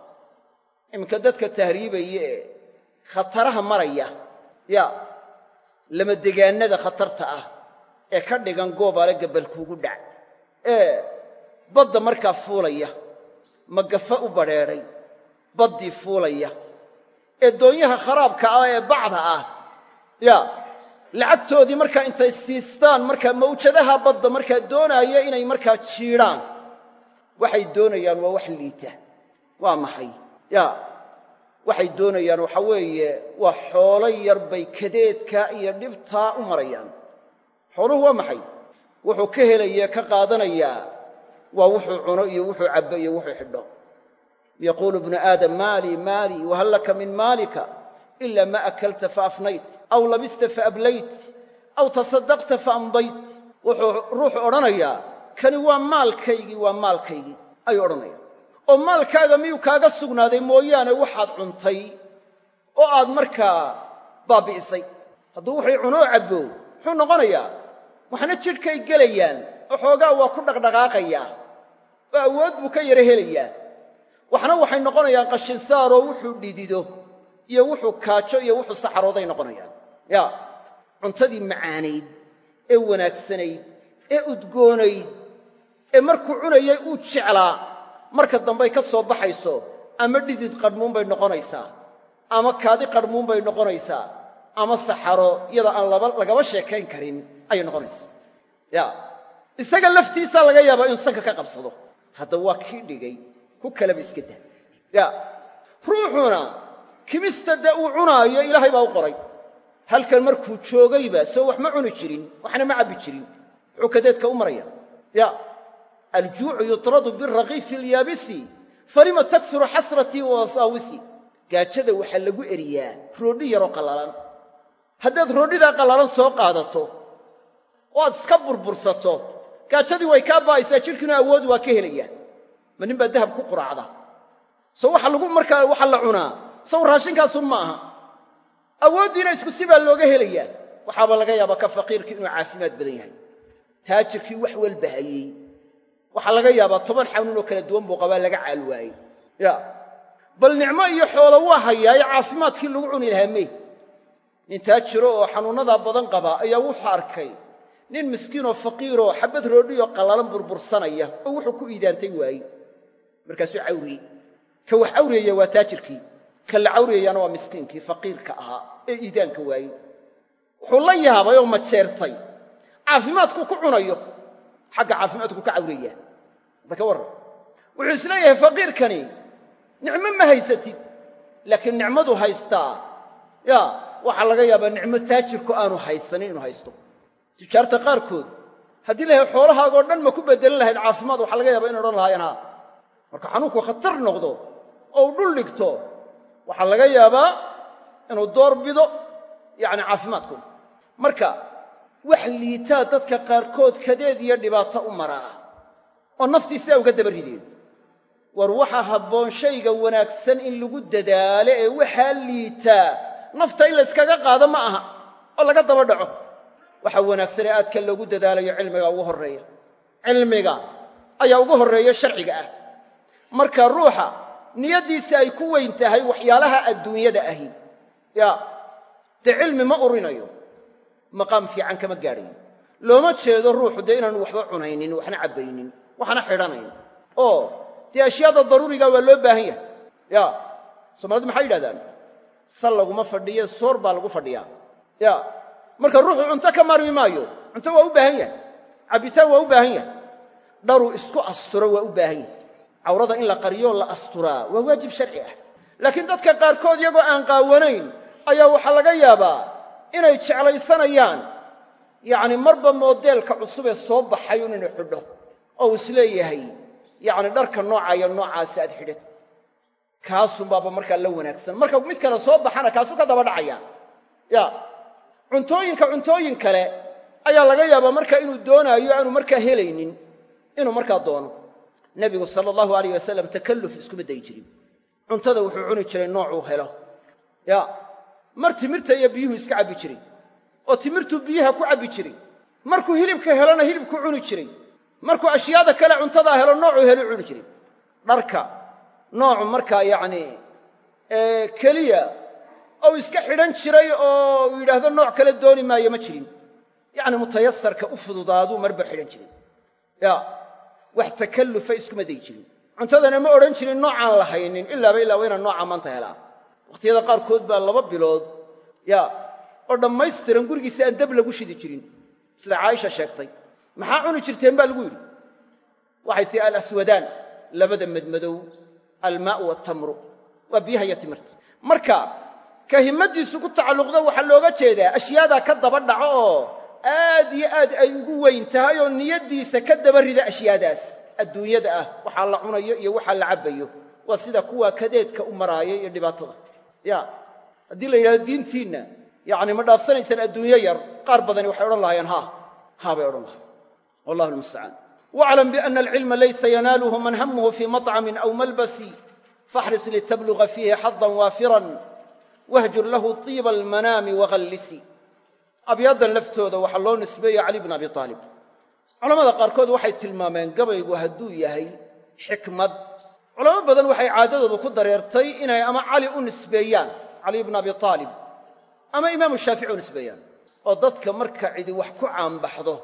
Iminka dadka tahriibaya ee khataraha maraya ya lamadegaannada khatarta ah ee ka dhigan goobaale gabalkuugu dhac. Ee badda markaa fuulaya magafa u badrheedhay baddii fuulaya. Ee doonyaha kharaabka ah ee bacda ah ya lacagtoodii markaa intay siistaan markaa mawjadaha badda markaa doonaaya inay markaa jiidhaan. Waxay doonayaan waa wax liita. Waa maxay? Ya waxay doonayaan waxa weeye waa xoolo yar bay kadeedkaa iyo dhibtaa u marayaan. Xooluhu waa maxay? Wuxuu ka helaya ka qaadanayaa. Waa wuxuu cuno iyo wuxuu cabbo iyo wuxuu xidho. Yaquulu ibnu aadam maalii maalii wahal laka min maalika ila ma akalta faafnayt aw labista faablayt aw tasaddaqta faamdayt wuxuu ruuxu odhanayaa kani waa maalkaygii waa maalkaygii ayuu odhanaya oo maalkaaga miyuu kaaga sugnaaday mooyaane waxaad cuntay oo aad markaa baabbi'isay hadduu wuxuu cunoo cabbo muxuu noqonayaa waxna jidhkay gelayaan oo xoogaa waa ku dhaqdhaqaaqayaa oo awood buu ka yaro helayaa waxna waxay noqonayaan qashinsaaroo wuxuu dhidido iyo wuxuu kaajo iyo wuxuu saxarooday noqonayaan. Yaa cuntadii macaanayd ee wanaagsanayd ee udgoonayd ee markuu cunayay uu jeclaa marka dambay ka soo baxayso ama dhidid qadhmuun bay noqonaysaa ama kaadi qadhmuun bay noqonaysaa ama saxaro iyada aan lagaba sheekayn karin ayay noqonaysaa. Ya isaga laftiisaa laga yaabaa inuu sanka ka qabsado. Hadda waa kii dhigay ku kaleba iska daa ya ruuxuna kimista dee uu cunaayo ilaahay baa u qoray. Halkan markuu joogayba soo wax ma cuni jirin waxna ma cabbi jirin. Muxuu kadeedka u maraya ya aljuucu yutradu birakiifi alyaabisi falima taksuru xasratii wa wasaawisi gaajada waxaa lagu eriyaa roodhi yaroo qallalan haddaad roodhidaa qallalan soo qaadato oo aad iska burbursato. Gaajadii way kaa baa'aysaa jidhkiinu awood waa ka helaya ma nin baa dahab ku quraacda. So waxa lagu markaa waxa la cunaa saw raashinkaasun ma aha. Awooddiina isku si baa looga helayaa. Waxaaba laga yaabaa ka faqiirkii inuu caafimaad badan yahay. Taajirkii wax walba hayey waxaa laga yaabaa toban xanuun oo kala duwan buu qabaa laga caal waayey. Ya. Bal nicmo iyo xoolo waa hayaaye caafimaadkii lagu cuni lahaa mey nin taajiro oo xanuunnadaa badan qaba ayaa wuxuu arkay. Nin miskiinoo faqiiroo xabbad roodhiyoo qallalan burbursanaya oo wuxuu ku iidaantay waaye markaasuu cawriyey. Ka wax cawriyaya waa taajirkii ka la cawriyayaana waa miskiinkii faqiirka ahaa ee iidaanka waayey. Wuxuu la yaabay oo majeertay. Caafimaadku ku cunayo xagga caafimaadku ka cawrayaa hadda ka warran. Wuxuu is leeyahay faqiirkani nicmo ma haysatid laakiin nicmadu haystaa. Ya waxaa laga yaabaa nicmo taajirku aanu haysanin inuu haysto. Tijaarta qaarkood haddii lahay xoolahaagoo dhan ma ku beddelin lahayd caafimaad waxaa laga yaaba inu odhan lahaayeen haa marka xanuunku khatar noqdo oo dhul dhigto waxaa laga yaabaa inuu door bido yacni caafimaadku marka wax liitaa dadka qaarkood kadeed iyo dhibaato u maraa oo naftiisaa uga daba rideen. War waxaa habboon shayga wanaagsan in lagu dadaalo ee waxaa liitaa nafta in layskaga qaado ma aha oo laga daba dhaco. Waxaa wanaagsan ee aadka loogu dadaalayo cilmiga ugu horreeya. Cilmiga ayaa ugu horreeya sharciga ah. Marka ruuxa niyaddiisa ay ku weyn tahay waxyaalaha adduunyada ahi. Ya dee cilmi ma urinayo. Maqaam fiican kama gaadhayo looma jeedo ruuxu dee inaanu waxba cunaynin waxna cabbaynin waxna xidhanayn. Oo dee ashyaada daruuriga waa loo baahan yahay. Ya soomaalidu maxay yidhahdaan? Sal laguma fadhiye soor baa lagu fadhiyaa ya marka ruuxu cunto ka maarmi maayo cunto waa u baahan yahay. Cabbitaan waa u baahan yahay. Dharuu isku asturo waa u baahan yahay cawrada in la qariyoo la asturaa. Waa waajib sharci ah. Laakiin dadka qaarkood iyagoo aan qaawanayn ayaa waxaa laga yaabaa inay jeclaysanayaan yacni marba moodeelka cusubee soo baxay un inay xidho oo uu is leeyahay yacni dharka noocayo noocaasi aad xidhat kaasunbaaba markaa la wanaagsan. Marka mid kale soo baxana kaasuu ka daba dhacaya. Ya cuntooyinka cuntooyin kale ayaa laga yaabaa markaa inuu doonaayo aanu markaa helaynin inuu markaa doono nebigu sala allahu alayh wasalam takalluf iskuma dayi jirin. Cuntada wuxuu cuni jiray noocuu helo. Ya mar timirta iyo biyuhu iska cabbi jiray oo timirtuu biyaha ku cabbi jiray markuu hilibka helona hilibku cuni jiray markuu ashyaada kale cuntadaa helo noocuu helu cuni jiray dharka noocu markaa yacnii keliya ou iska xidhan jiray oo yidhaahdo nooc kale dooni maayo ma jirin. Yacni mutayasarka u fududaaduu marba xidhan jiray ya wax takallufa iskuma dayi jirin. Cuntadana ma odhan jirin noocaan la haynin. Ilaaba ilaa waa inaan noocaa maanta helaa wakhtiyada qaarkood baa laba bilood. Ya oo dhammaystiran gurigiisa aan dab lagu shidi jirin. Sida caaisha sheegtay. Maxaa cuni jirteen baa lagu yidhi? Waxay tihi alaswadaan labada madmadow almaa'u waatamru waa biyaha iyo timirta. Marka ka himmaddiisu ku tacalluqda waxaa looga jeedaa ashyaadaa ka daba dhaco oo aad iyo aad ay ugu weyn tahay oo niyaddiisa ka daba rida ashyaadaas. Adduunyada ah waxaa la cunayo iyo waxaa la cabbayo. Waa sida kuwaa kadeedka u maraaya iyo dhibaatada. Ya haddii la yidhahdo diintiinna yacni ma dhaafsanaysaan adduunyo yar qaar badani waxay odhan lahaayeen haa haa bay odhan lahayen wallahu almustacaan waclam biana alcilma laysa yanaaluhu man hamuhu fii maطcamin aw malbasi faxris litabluga fiihi xadan waafiran wahjur lahu tiiba almanaami wahallisi abyaaddan laftooda waxaa loo nisbeeya cali bn abi aalib culamada qaarkood waxay tilmaameen gabaygu hadduu yahay xikmad. culamo badan waxay caadadoodu ku dareertay inay ama cali u nisbeeyaan cali bn abi aalib ama imaamu shaafici u nisbeeyaan oo dadka marka cidi wax ku caanbaxdo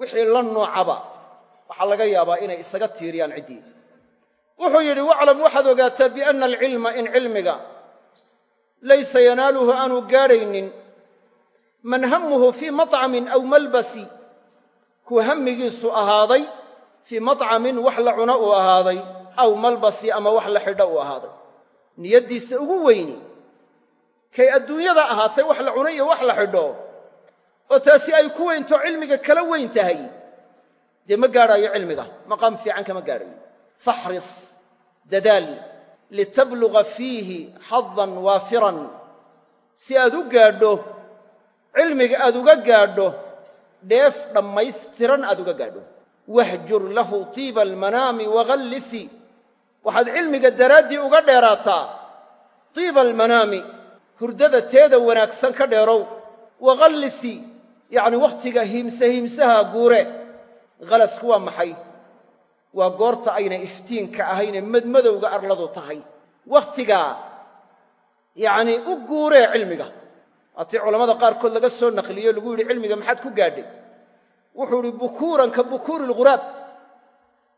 wixii la noocaba waxaa laga yaabaa inay isaga tiiriyaan ciddii. Wuxuu yidhi waclam waxaad ogaataa bianna alcilma in cilmiga laysa yanaaluhu aanu gaadhaynin man hamuhu fii maطcamin aw malbasi kuwa hammigiisu ahaaday fii maطcamin wax la cuno uu ahaaday aw malbasi ama wax la xidho uu ahaaday. Niyaddiisa ugu weyni kay adduunyada ahaatay wax la cuno iyo wax la xidho oo taasi ay ku weynto cilmiga kala weyn tahay dee ma gaadhaayo cilmiga maqaam fiican kama gaadhayo faxris dadaal litabluga fiihi xadan waafiran si aad u gaadho cilmiga aad uga gaadho dheef dhammaystiran aad uga gaadho. Wahjur lahu tiiba almanaami waghallisi waxaad cilmiga daraaddii uga dheeraataa. Tiiba almanaami hurdada teeda wanaagsan ka dheerow. Waghallisi yacni wakhtiga hiimse hiimsaha guure. Halasku waa maxay? Waa goorta ayna iftiinka ahaynee madmadowga arladu tahay. Wakhtigaa yacnii u guuree cilmiga waatii culammada qaarkood laga soo naqliyo lagu yidhi cilmiga maxaad ku gaadhay? Wuxuu idhi bukuuran ka bukuuri lghuraab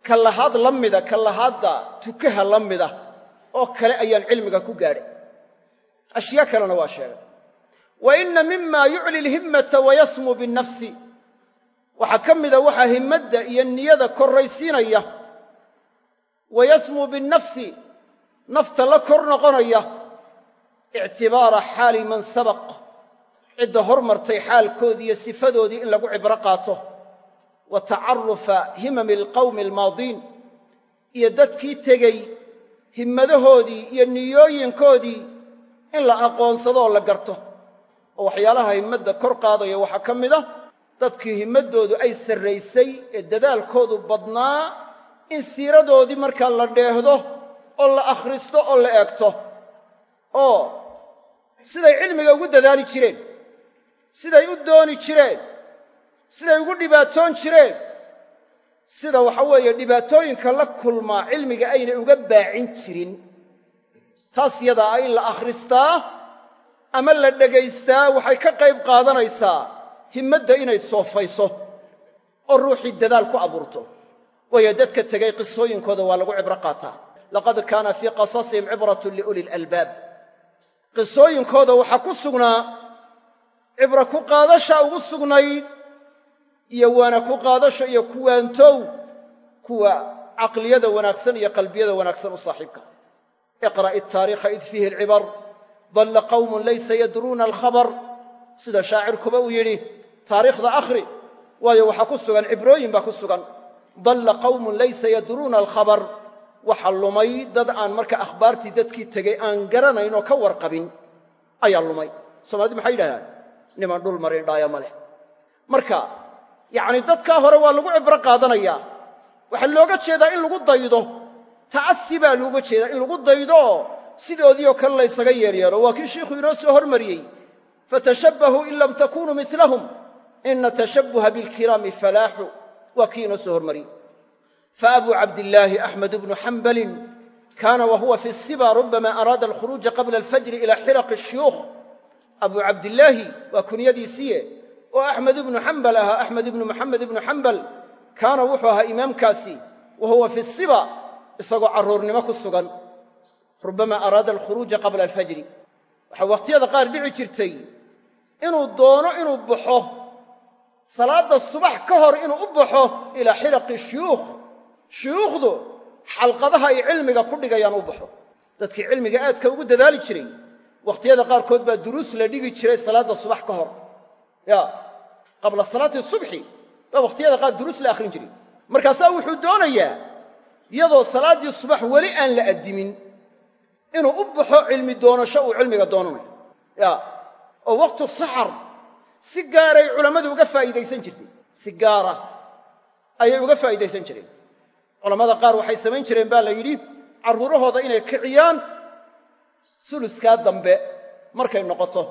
ka lahaad la mida ka lahaadda tukaha la mida oo kale ayaan cilmiga ku gaadhay. Ashyaa kalena waa sheegay. Wa inna mima yucli lhimmata wayasmu binnafsi waxaa ka mida waxaa himmadda iyo niyada korraysiinaya. Wa yasmuu binnafsi nafta la kor noqonaya. Ictibaara xaali man sabaq cidda hormartay xaalkoodii iyo sifadoodii in lagu cibro qaato. Wa tacarufa himami alqawmi almaadiin. Iyo dadkii tegey himmadahoodii iyo niyooyinkoodii in la aqoonsado oo la garto. Oo waxyaalaha himmadda kor qaadaya waxaa ka mid ah dadkii himmaddoodu ay sarraysay ee dadaalkoodu badnaa in siiradoodii markaa la dheehdo oo la akhristo oo la eegto. Oo siday cilmiga ugu dadaali jireen siday u dooni jireen siday ugu dhibaatoon jireen. Sida waxa weeye dhibaatooyinka la kulmaa cilmiga aynay uga baacin jirin. Taas yadaa in la akhristaa ama la dhegaystaa waxay ka qayb qaadanaysaa himmadda inay soofayso oo ruuxii dadaal ku abuurto. Waayo dadka tegay qisooyinkooda waa lagu cibro qaataa. Laqad kaana fii qasasihim cibratun liuli lalbaab qisooyinkooda waxaa ku sugnaa cibro ku qaadasha ugu sugnayd iyo waana ku qaadasho iyo kuwaantow kuwa caqliyada wanaagsan iyo qalbiyada wanaagsan u saaxiibka. Iqra'i taariikha id fiihi alcibar dalla qawmun laysa yadruuna alkhabar. Sida shaacirkuba uu yidhi taariikhda akhri waayo waxaa ku sugan cibrooyin baa ku sugan. Dalla qawmun laysa yadruuna alkhabar. Waxa lumay dad aan marka akhbaartii dadkii tegey aan garanayn oo ka warqabin ayaa lumay. Soomaalidi niman dhul marin dhaaya ma marka yacni dadkaa hore waa lagu cibro qaadanayaa waxaa looga jeedaa in lagu daydo ta'asi baa looga jeedaa in lagu sidoodii oo kale laysaga yeelyeelo waa kii shiikhu inoo soo hormariyey. Fatashabbahuu in lam takunuu milahum ina tashabbuha bilkiraami falaaxu. Waa kii inoo soo hormariyey. Faabuu cabdillaahi axmed bnu xambalin kaana wa fi siba rubama araada alkhuruuja qabla alfajri ila xiraqi shuyuukh abuu cabdillaahi waa kunyadiisiiye oo axmed ibnu xambal ahaa axmed ibnu maxamed ibnu xambal kaana wuxuu ahaa imaamkaasi. Wa huwa fi siba isagoo carruurnimo ku sugan. Rubama araada alkhuruuja qabla alfajri. Waxaa wakhtiyada qaar dhici jirtay inuu doono inuu baxo. Salaadda subax ka hor inuu u baxo ilaa xiraqi shuyuukh shuyuukhdu xalqadaha ay cilmiga ku dhigayaan u baxo. Dadkii cilmiga aadka ugu dadaali jiray wakhtiyada qaarkood baa duruus la dhigi jiray salaadda subax ka hor. Ya qabla salaati subxi baa wakhtiyada qaar duruus la akhrin jiray. Markaasaa wuxuu doonayaa iyadoo salaaddii subax weli aan la addimin inuu u baxo cilmi doonasho uu cilmiga doonanayo ya oo waqtu saxar si gaaray culammadu uga faa'iidaysan jirtay. Si gaara ayay uga faa'iidaysan jireen. Culammada qaar waxay samayn jireen baa la yidhi carruurahooda inay kiciyaan suluskaa dambe markay noqoto.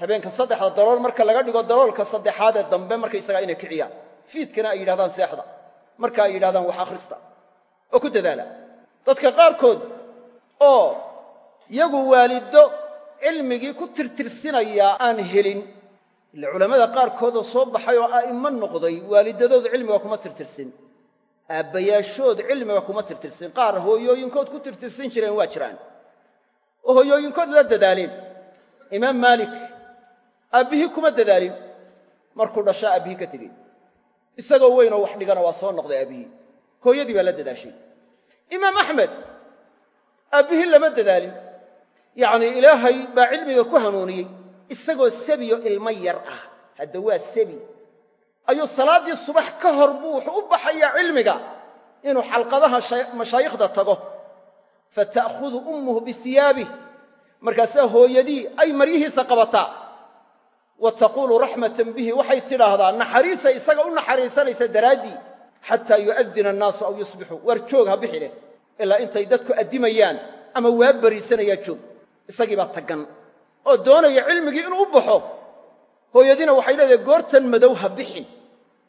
Habeenka saddexda dalool marka laga dhigo daloolka saddexaadee dambe markaysagaa inay kiciyaan fiidkana ay yidhahdaan seexda. Marka ay yidhahdaan wax akhrista oo ku dadaala. Dadka qaarkood oo yagu waalido cilmigii ku tirtirsinayaa aan helin ille culammada qaarkoodoo soo baxay oo a'immo noqday waalidadoodu cilmiga kuma tirtirsin. Aabbayaashood cilmiga kuma tirtirsin. Qaar hooyooyinkood ku tirtirsin jireen waa jiraan oo hooyooyinkood la dadaaleen imaam maalik aabbihii kuma dadaalin. Markuu dhashaa aabbihii ka tegey. Isagoo weynoo wax dhigana waa soo noqday aabbihii hooyadii baa la dadaashay. Imaam axmed aabbihii lama dadaalin. Yacnii ilaahay baa cilmiga ku hanuuniyey. Isagoo sebiyo ilmo yar ah. Hadda waa sebi ayuu salaaddii subax ka hor buu wuxuu u baxayaa cilmiga. Inuu xalqadaha mashaayikhda tago fata'khudu ummuhu bisiyaabih markaasaa hooyadii ay maryihiisa qabataa wa taquulu raxmatan bihi waxay tidhaahdaa naxariisay isaga u naxariisanaysa daraaddii xataa yu'adina annaasu aw yusbixuu waar joog ha bixi leh ilaa intay dadku addimayaan ama waa bariisanayaa joog isagii baa taggan oo doonaya cilmigii inuu u baxo hooyadiina waxay leedahay goortan madow ha bixin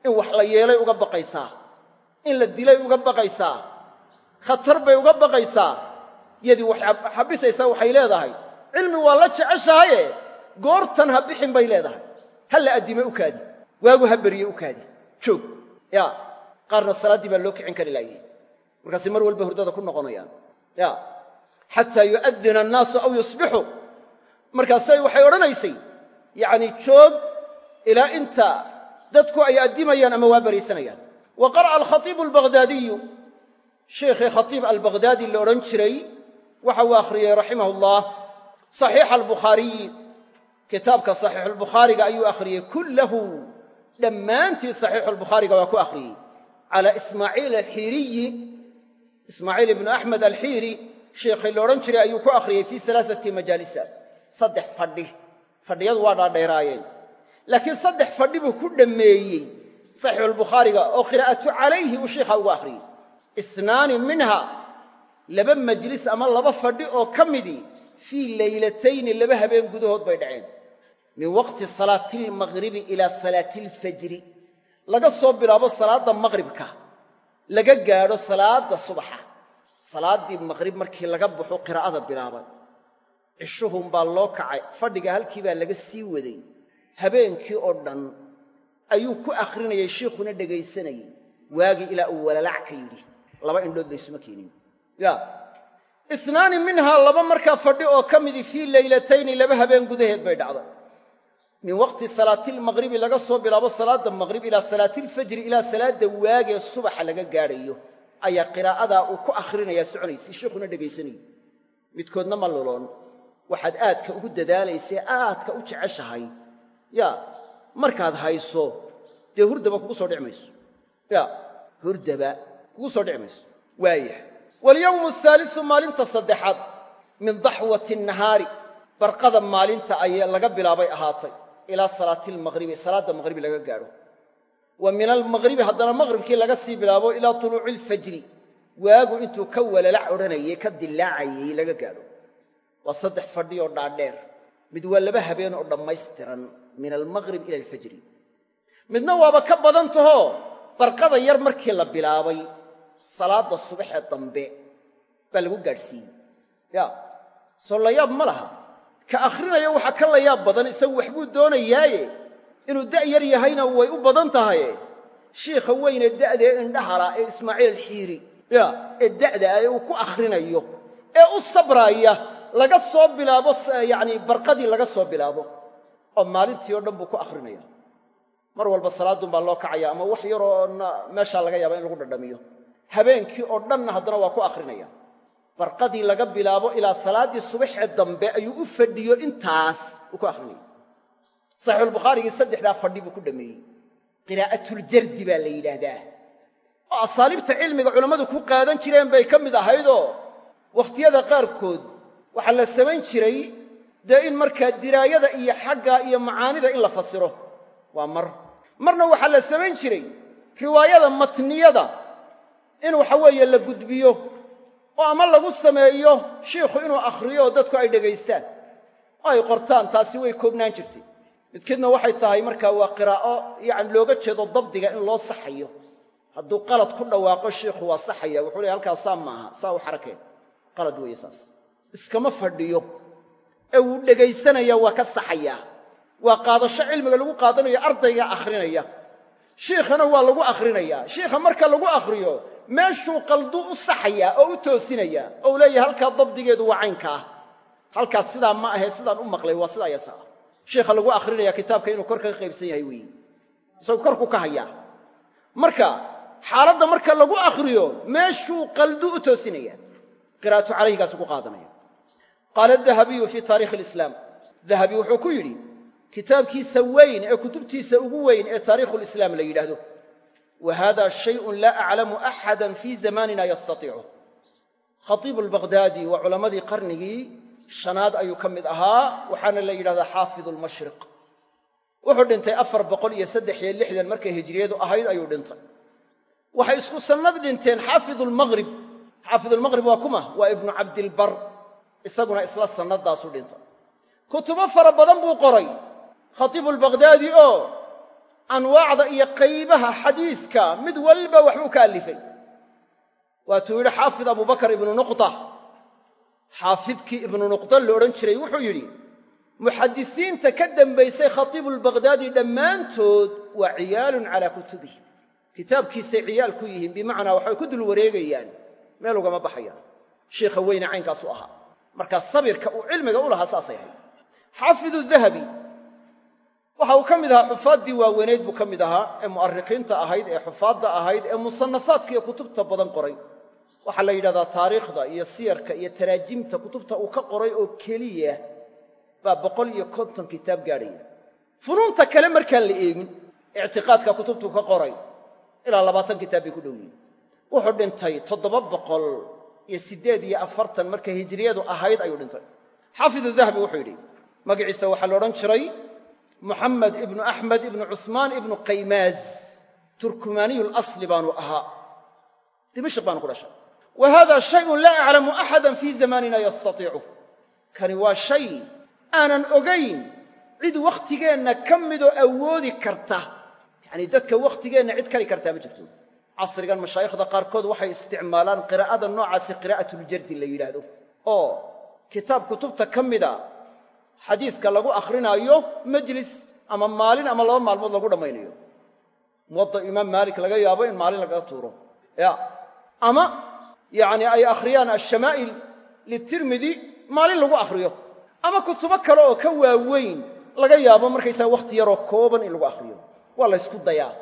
in wax la yeelay uga baqaysaa in la dilay uga baqaysaa khatar bay uga baqaysaa yadii wax xabisaysaa waxay leedahay. Cilmi waa la jeceshahaye. Goortan ha bixin bay leedahay. Ha la addime u kaadi. Waagu ha beriye u kaadi. Joog. Ya qaarna salaaddii baa loo kicin kari laayay. Markaasay mar walba hurdada ku noqonayaan. Ya xataa yu'adina annaasu aw yusbixuu markaasay waxay odhanaysay yacni joog ilaa inta dadku ay addimayaan ama waa bariisanayaan wa qara'a alkhatiibu albaghdadiyu sheikhii khatiib albaghdadi la odhan jiray waxa uu akhriyey raximah ullah saxiixa albukhaariyi kitaabka saxiixulbukhaariga ayuu akhriyey kullahu. Dhammaantii saxiixulbukhaariga waa ku akhriyey cala ismaaciil alxiiriyi ismaaciil ibnu axmed alxiiri sheikhii la odhan jiray ayuu ku akhriyey fii alaaati majaalisa. Saddex fadhi. Fadhiyadu waa dhaadheeraayeen. Laakiin saddex fadhi buu ku dhammeeyey. Saxiixulbukhaariga oo qiraa'atu calayhi uu sheikha ugu akhriyey isnaani minha laba majlis ama laba fadhi oo ka midii fii laylatayni laba habeen gudahood bay dhaceen. Min waqti salaati almaqhribi ilaa salaati alfajri laga soo bilaabo salaadda maqhribka laga gaadho salaadda subaxa. Salaaddii maqhrib markii laga baxo qiraa'ada cishuhun baa loo kacay. Fadhiga halkii baa laga sii waday. Habeenkii oo dhan ayuu ku akhrinayay shiikhuna dhegaysanayey waagii ilaa uu walalac ka yidhi. Laba indhood laysuma keenin ya. Isnaani minhaa laba markaa fadhi oo ka midii fii laylatayni laba habeen gudaheed bay dhacday min waqti salaatilmaqhribi laga soo bilaabo salaadda maqhrib ilaa salaatilfajri ilaa salaadda waagee subaxa laga gaadhayo ayaa qiraa'adaa uu ku akhrinayaa soconaysay shiikhuna dhegaysanayey midkoodna ma luloon. Waxaad aadka ugu dadaalaysee aadka u jeceshahay. Ya. Markaad hayso dee hurdaba kugu soo dhici mayso. Ya. Hurdaba kugu soo dhici mayso. Waayah walyowmu ahaalisu maalinta saddexaad min daxwati nahaari barqada maalinta ayee laga bilaabay ahaatay ilaa salaati almaqhribi salaadda maqhribi laga gaadho wa min almaqhribi haddana maqhribkii laga sii bilaabo ilaa tuluuci alfajri waagu intuu ka walalac odhanayey ka dilaacayey laga gaadho waa saddex fadhi oo dhaadheer mid waa laba habeen oo dhammaystiran min almaqhrib ila alfajri midna waaba ka badan tahoo barqada yar markii la bilaabay salaadda subaxee dambe baa lagu gaadhsiiyey. Ya soo la yaab ma laha. Ka akhrinaya waxaa ka la yaab badan isagu waxbuu doonayaaye. Inuu da' yar yahayna way u badan tahaye. Shiikha weyne da'dee indhahala ee ismaaciil alxiiri ya ee da'da ah ee uu ku akhrinayo ee u sabraaya laga soo bilaabo yacni barqadii laga soo bilaabo oo maalintii oo dhan buu ku akhrinaya mar walba salaadun baa loo kacaya ama wax yaroo meeshaa laga yaaba in lagu dhadhamiyo habeenkii oo dhanna haddana waa ku akhrinaya. Barqadii laga bilaabo ilaa salaaddii subaxee dambe ayuu u fadhiyo intaas uu ku akhrinaya. Saxiixulbukhaarigii saddexdaa fadhi buu ku dhammeeyey qiraa'atuljardi baa la yidhaahdaa. Oo asaaliibta cilmiga culammadu ku qaadan jireen bay ka mid ahaydoo wakhtiyada qaarkood waxaa la samayn jiray dee in markaa diraayada iyo xagga iyo macaanida in la fasiro. Waa mar. Marna waxaa la samayn jiray riwaayada matniyada in waxa weeye la gudbiyo oo ama lagu sameeyo shiikhu inuu akhriyo oo dadku ay dhegaystaan oo ay qortaan taasi way koobnaan jirtay. Midkeedna waxay tahay markaa waa qiraa'o yacni looga jeedo dabdiga in loo saxayo. Hadduu qalad ku dhawaaqo shiikhu waa saxaya wuxuu leey halkaas saa maaha saa u xarakeen. Qalad weeye saas. Iskama fadhiyo. Ee wuu dhegaysanaya waa ka saxayaa. Waa qaadasho cilmiga lagu qaadanayo ardayga akhrinaya shiikhana waa lagu akhrinayaa shiikha marka lagu akhriyo meeshuu qaldu u saxayaa oo u toosinaya oo u leeyahay halkaa dabdigeedu waa caynka ah. Halkaas sidaa ma ahee sidaan u maqlay waa sidaa yasa ah shiikha lagu akhrinaya kitaabka inuu kor kaga qaybsan yahay weeye isagu korku ka hayaa. Marka xaaladda marka lagu akhriyo meeshuu qaldu u toosinaya. Qiraa'atu calayhigaasu ku qaadanaya. Qaala dahabiyu fii taarikhi alislaam. Dahabi wuxuu ku yidhi kitaabkiisa weyn ee kutubtiisa ugu weyn ee taarikhu lislaam la yidhaahdo. Wa shayun laa aclamu axada fii zamanina yastatiicu. Khatiibu lbaghdaadi waa culammadii qarnigii shanaad ayuu ka mid ahaa waxaana la yidhahdaa xaafidu lmashriq wuxuu dhintay afar boqol iyo saddex iyo lixdan markay hijriyadu ahayd ayuu dhintay. Waxay isku sannad dhinteen xaafidu lmaghrib xaafidu lmaghrib waa kuma waa ibnu cabdilbar. Isaguna isla sannadaasuu dhintay. Kutubo fara badan buu qoray khatiibu lbaghdaadi oo anwaacda iyo qaybaha xadiiska mid walba waxbuu ka allifay waatuu yidhi xaafid abubakar ibnu nuqta. Xaafidkii ibnu nuqta la odhan jiray wuxuu yidhi muxadisiinta ka dambaysay khatiibu lbaghdaadi dhammaantood waa ciyaalun calaa kutubih kitaabkiisay ciyaal ku yihiin bimacnaa waxay ku dul wareegayaan meel ugama baxayaan. Shiikha weyne caynkaasu ahaa. Markaa sabirka uu cilmiga u lahaa saasay ahayd. Xaafidu dahabi waxa uu ka mid ahaa xufaaddii waaweynayd buu ka mid ahaa ee mu'arikhiinta ahayd ee xufaadda ahayd ee musannafaadka iyo kutubta badan qoray. Waxaa la yidhahdaa taariikhda iyo siyarka iyo taraajimta kutubta uu ka qoray oo keliya baa boqol iyo konton kitaab gaadhaya. Funuunta kale markaan la eegin ictiqaadka kutubtuu ka qoray ilaa labaatan kitaab bay ku dhow yihiin wuxuu dhintay toddoba boqol iyo siddeed iyo afartan markay hijriyadu ahayd ayuu dhintay. Xaafidu dahabi wuxuu yidhi magaciisa waxaa la odhan jiray muxamed ibnu axmed ibnu cusmaan ibnu qaymaaz turkumaaniyu lasli baanu ahaa. Dimashq baanu ku dhashay. Wa hada shayun laa aclamu axada fii zamanina yastatiicu. Kani waa shay aanan ogayn cid wakhtigeenna ka midoo awoodi karta. Yacanii dadka wakhtigeenna cid kari kartaa ma jirto. Casrigan mashaayikhda qaarkood waxay isticmaalaan qiraa'ada noocaasi qiraa'atuljardi la yidhaahdo. Oo kitaab kutubta ka mida xadiiska lagu akhrinaayo majlis ama maalin ama laba maalmood lagu dhammaynayo. Muwadda imaam maalik laga yaabo in maalin lagaga tuuro. Ya. Ama yacni ay akhriyaan alshamaa'il litirmidi maalin lagu akhriyo. Ama kutubo kale oo ka waaweyn laga yaabo markaysaa wakhti yaroo kooban in lagu akhriyo. Waa la ysku dayaa.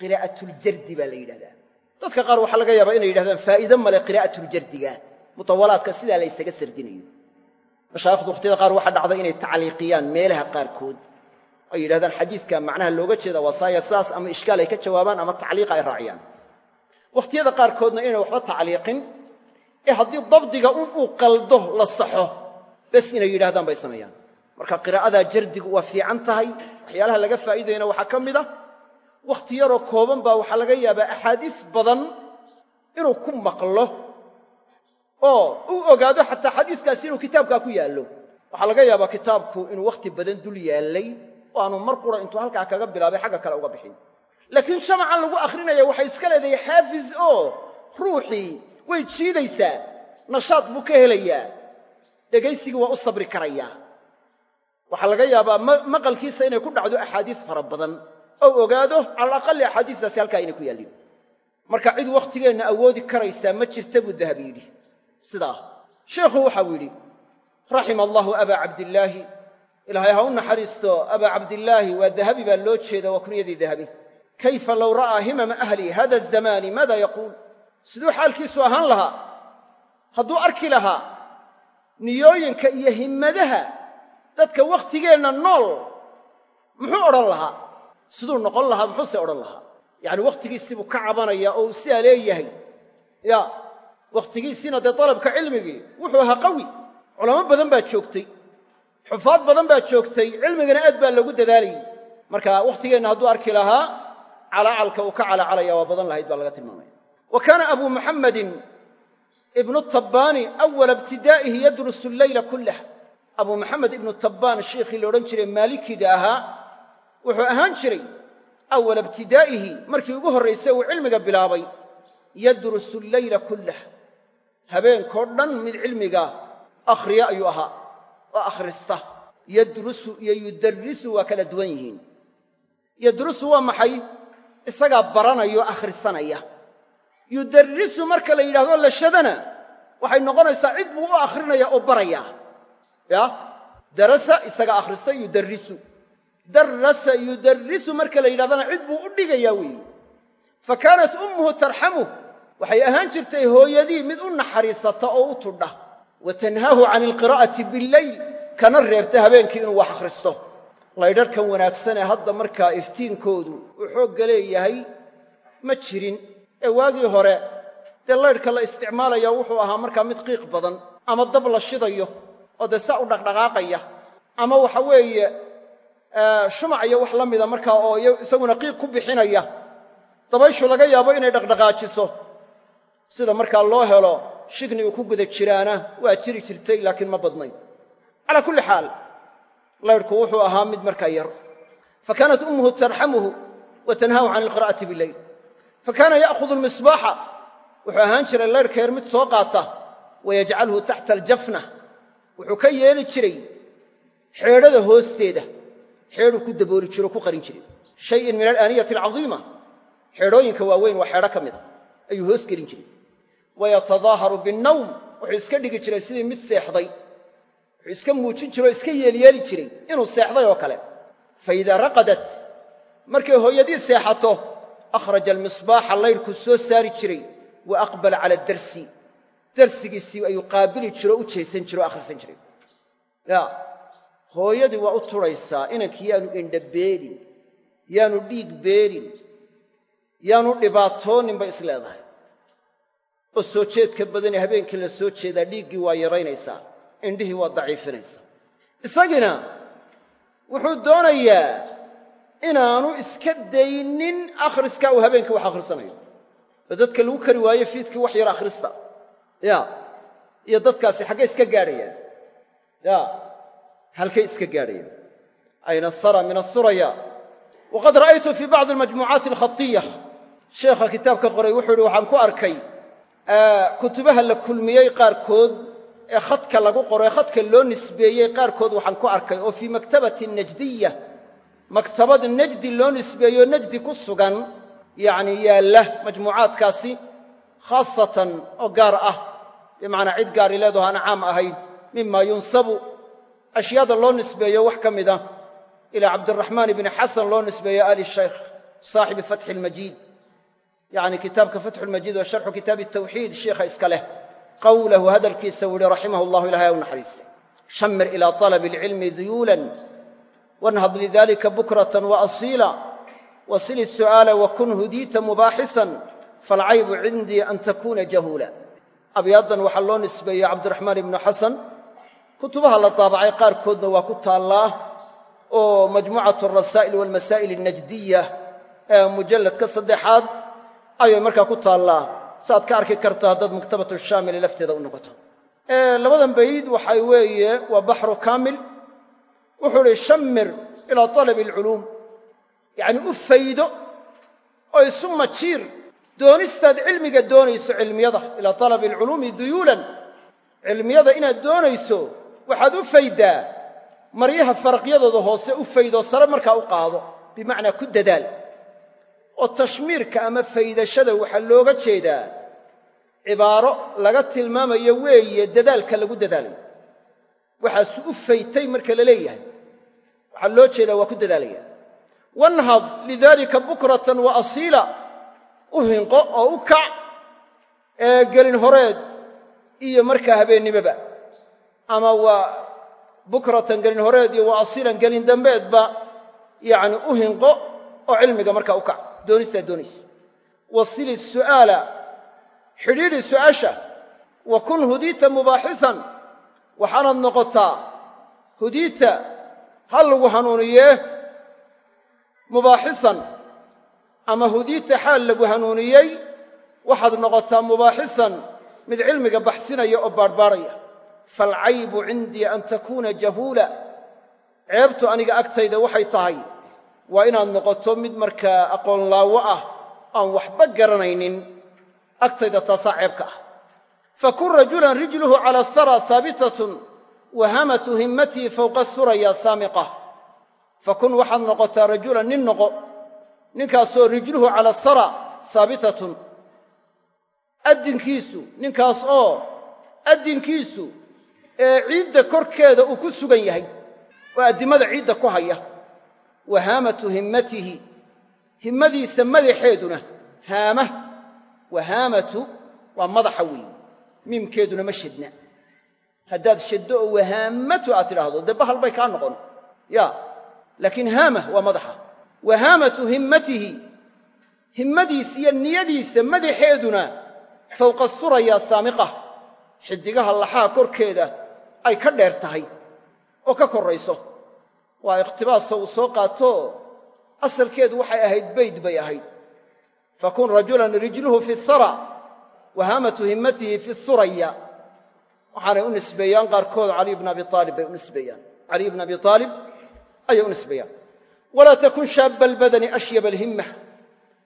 Qiraa'atuljardi baa la yidhahdaa. Dadka qaar waxaa laga yaabaa inay yidhahdaan faa'iide male qiraa'atuljardiga mutawalaadka sidaa la ysaga sardinayo mashaayikhdu wakhtiyada qaar waxaa dhacda inay tacliiqiyaan meelaha qaarkood. Ay yidhahdaan xadiiska macnaha looga jeeda waa saaya saas ama ishkaal ay ka jawaabaan ama tacliiqa ay raaciyaan. Wakhtiyada qaarkoodna inay waxba tacliiqin ee haddii dabdiga un uu qaldo la saxo bes inay yidhahdaan bay sameeyaan. Marka qiraa'adaa jardigu waa fiican tahay waxyaalaha laga faa'iidayna waxaa ka mid a wakhti yaroo kooban baa waxaa laga yaabaa axaadiis badan inuu ku maqlo oo u ogaado xataa xadiiskaasi inuu kitaabkaa ku yaallo. Waxaa laga yaabaa kitaabku inuu wakhti badan dul yaallay oo aanu mar qura intuu halkaa kaga bilaabay xagga kale uga bixin. Laakiin jamacan lagu akhrinaya waxay iska leedahay xaafis oo ruuxii way jiidaysaa. Nashaad buu ka helayaa. Dhegaysigii waa u sabri karayaa. Waxaa laga yaabaa maqalkiisa inay ku dhacdo axaadiis fara badan. Ou ogaado cala alaqali axaadiistaasi halkaa inay ku yaallin. Marka cid wakhtigeenna awoodi karaysaa ma jirta buu dahabi yidhi sidaa sheikhu waxau yidhi raxima allaahu abaa cabdillaahi ilaahay ha u naxariisto abaa cabdillaahi waa dahabi baa loo jeeda waa kunyadii dahabi. Kayfa low ra'aa himama ahli hada azamaani maada yaquul? Siduu xaalkiisu ahaan lahaa hadduu arki lahaa niyooyinka iyo himmadaha dadka wakhtigeenna nool muxuu odhan lahaa? Siduu noqon lahaa muxuuse odhan lahaa? Yacni wakhtigiisii buu ka cabanaya oo uu sidaa leeyahay ya wakhtigiisiina dee dalabka cilmigii wuxuu ahaa qawi. Culamo badan baa joogtay. Xufaad badan baa joogtay. Cilmigana aad baa lagu dadaalayay marka wakhtigeenna hadduu arki lahaa calaacalka uu ka calacalaya waa badan lahayd baa laga tilmaamaya. Wa kaana abu muxammadin ibnu tabbaani awala ibtidaa'ihi yadrusu alleyla kullah abu muxamed ibnu tabbaan sheikhii la odhan jiray maalikiga ahaa wuxuu ahaan jiray awala ibtidaa'ihi. Markii ugu horraysay uu cilmiga bilaabay. Yadrusu alleyla kullah habeenkoo dhan mid cilmiga akhriya ayuu ahaa oo akhrista. Yadrusu iyo yudarrisu waa kala duwan yihiin. Yadrusu waa maxay? Isagaa baranaya oo akhrisanaya. Yudarrisu marka la yidhahdo lashadana waxay noqonaysaa cid buu u akhrinaya oo baraya. Ya? Darasa isaga akhrista yudarrisu. Darasa yudarrisu marka la yidhahdana cid buu u dhigaya weeye fa kaanat ummuhu tarxamuh waxay ahaan jirtay hooyadii mid u naxariisata oo u tudha wa tanhaahu can alqiraa'ati billeyl kana reebta habeenkii inuu wax akhristo. Laydharhkan wanaagsanee hadda markaa iftiinkoodu uu xoogga ma jirin ee waagii hore dee laydhka la isticmaalaya wuxuu ahaa markaa mid qiiq badan ama dab la shidayo oo dee saa u dhaqdhaqaaqaya ama waxa weeye shumac iyo wax la mida markaa oo isaguna qiiq ku bixinaya. Dabayshu laga yaabo inay dhaqdhaqaajiso sida markaa loo helo shigni uu ku guda jiraana waa jiri jirtay laakiin ma badnayn. Calaa kulli xaal laydhku wuxuu ahaa mid markaa yar. Fa kaanat ummuhu tarxamuhu wa tanhaahu can alqira'ati bileyl fa kaana ya'khudu almisbaaxa wuxuu ahaan jiray laydhka yar mid soo qaata wayajcalhu taxta aljafna. Wuxuu ka yeeli jiray xeedhada hoosteeda. Xeedhuu ku dabooli jiro ku qarin jiray. Shayin min alaaniyati alcadiima xeedhooyinka waaweyn waa xeedho ka mida ayuu hoos gelin jiray wayatadaaharu binnawm wuxuu iska dhigi jiray sidii mid seexday wuxuu iska muujin jiro o iska yeelyeeli jiray inuu seexday oo kale fa idaa raqadat markay hooyadii seexato akhraja almisbaaxa laydhkuu soo saari jiray wa aqbala cala darsi darsigiisii ayuu qaabili jiro o u jeesan jiro o akhrisan jiray ya hooyadii waa u turaysaa inankii yaanu indhabeelin yaanu dhiig beelin yaanu dhibaatoonin bay is oo soo jeedka badanee habeenkii la soo jeedaa dhiiggii waa yaraynaysaa indhihii waa daciifinaysaa isagiina wuxuu doonayaa inaanu iska daynin akhriskaa uu habeenkii wax akhrisanayo. Oo dadka lagu kari waayo fiidkii wax yar akhrista. Ya iyo dadkaasi xaggay iska gaadhayaan. Ya halkay iska gaadhayaan. Ayna sara min asuraya waqad ra'aytu fii bacdi almajmuucaati alkhatiya sheekha kitaabka qoray wuxuu yidhi waxaan ku arkay kutubaha la kulmiyey qaarkood ee khadka lagu qoro khadka loo nisbeeyey qaarkood waxaan ku arkay oo fii maktabati najdiya maktabad najdi loo nisbeeyo najdi ku sugan yacni yaalla majmuucaadkaasi khaasatan oo gaar ah. Bimacnaa cid gaari leedaho aan caam ahayn. Mima yunsabu. Ashyaada loo nisbeeyo wax ka mid ah. Ilaa cabdiraxmaan ibni xasan loo nisbeeyo ali shaykh saaxibi fatxi almajiid yacni kitaabka fatxu lmajiid wa sharxu kitaabi tawxiid sheikha iska leh. Qawlahu hadalkiisa wuu ihi raximah allahu ilahay u naxariiste shamir ilaa talabi alcilmi duyuulan wanhad lidalika bukratan waasiila wasil isu'aala wakun hudiita mubaaxisan falcaybu cindii an takuna jahuula. Abyaaddan waxaa loo nisbeeyey cabdiraxmaan ibnu xasan. Kutubaha la daabacay qaarkoodna waa ku taallaa oo majmuucat arasaa'il walmasaa'il alnajdiya ee mujalladka saddexaad ayay markaa ku taallaa. Saaad ka arki karto haddaad maktabatu shaamili lafteeda u noqoto. Labadan bayd waxay weeye waa baxru kaamil. Wuxuu idhi shammir ilaa talabi alculuum. Yacni u faydo oo isu majiir. Doonistaad cilmiga doonayso cilmiyada ilaa talabi alculuumi duyuulan. Cilmiyada inaad doonayso waxaad u faydaa. Maryaha faraqyadooda hoose u faydoo sare markaa u qaado. Bimacnaa ku dadaal oo tashmiirka ama faydashada waxaa looga jeedaa cibaaro laga tilmaamayo weeye dadaalka lagu dadaalayo. Waxaasu u faytay marka la leeyahay. Waxaa loo jeedaa waa ku dadaalaya. Wanhad lidaalika bukratan wa asiila u hinqo oo u kac. Ee gelin horeed iyo markaa habeennimoba ama waa bukratan gelin horeed iyo wa asiilan gelin dambeedba yacni u hinqo oo cilmiga markaa u kac doonistaad doonaysa. Wasili su'aala xidhiidhi su'aasha wa kun hudiita mubaaxisan waxaanaad noqotaa hudiita ha lagu hanuuniyee mubaaxisan ama hudiita xaal lagu hanuuniyey waxaad noqotaa mubaaxisan mid cilmiga baxsinaya oo baadhbaadhaya faalcaybu cindii an takuuna jahuula ceebtu aniga agtayda waxay tahay waa inaad noqoto mid markaa aqoon laawo ah aan waxba garanaynin. Agtayda taasaa ceebka ah. Fakun rajulan rijluhu cala sara saabitatun wahamatu himmatii fowqa suraya saamiqa. Fakun waxaad noqotaa rajulan nin noqo. Ninkaasoo rijluhu cala sara saabitatun addinkiisu ninkaas oo addinkiisu ee ciidda korkeeda uu ku sugan yahay. Oo addimada ciidda ku haya wa haamatu himmatihi himmadiisa madaxeeduna haama wa haamatu waa madaxa weeye miimkeeduna ma shadna haddaad shaddo oo wahaamatu aad tidhaahdo dee bahal bay kaa noqon. Ya laakiin haama waa madaxa. Wa haamatu himmatihi himmadiisa iyo niyadiisa madaxeeduna fowqa suraya saamiqa. Xiddigaha laxaa korkeeda ay ka dheer tahay oo ka korrayso waa ikhtibaasoo uu soo qaato. Asalkeedu waxay ahayd bayd bay ahayd. Fakun rajulan rijluhu fi sara wa haamatu himmatihi fi suraya. Waxaanay u nisbeeyaan qaarkood caliy bna abi aalib bay u nisbeeyaan. Caliy bna abi aalib ayay u nisbeeyaan. Walaa takun shaabba albadani ashyaba alhimma.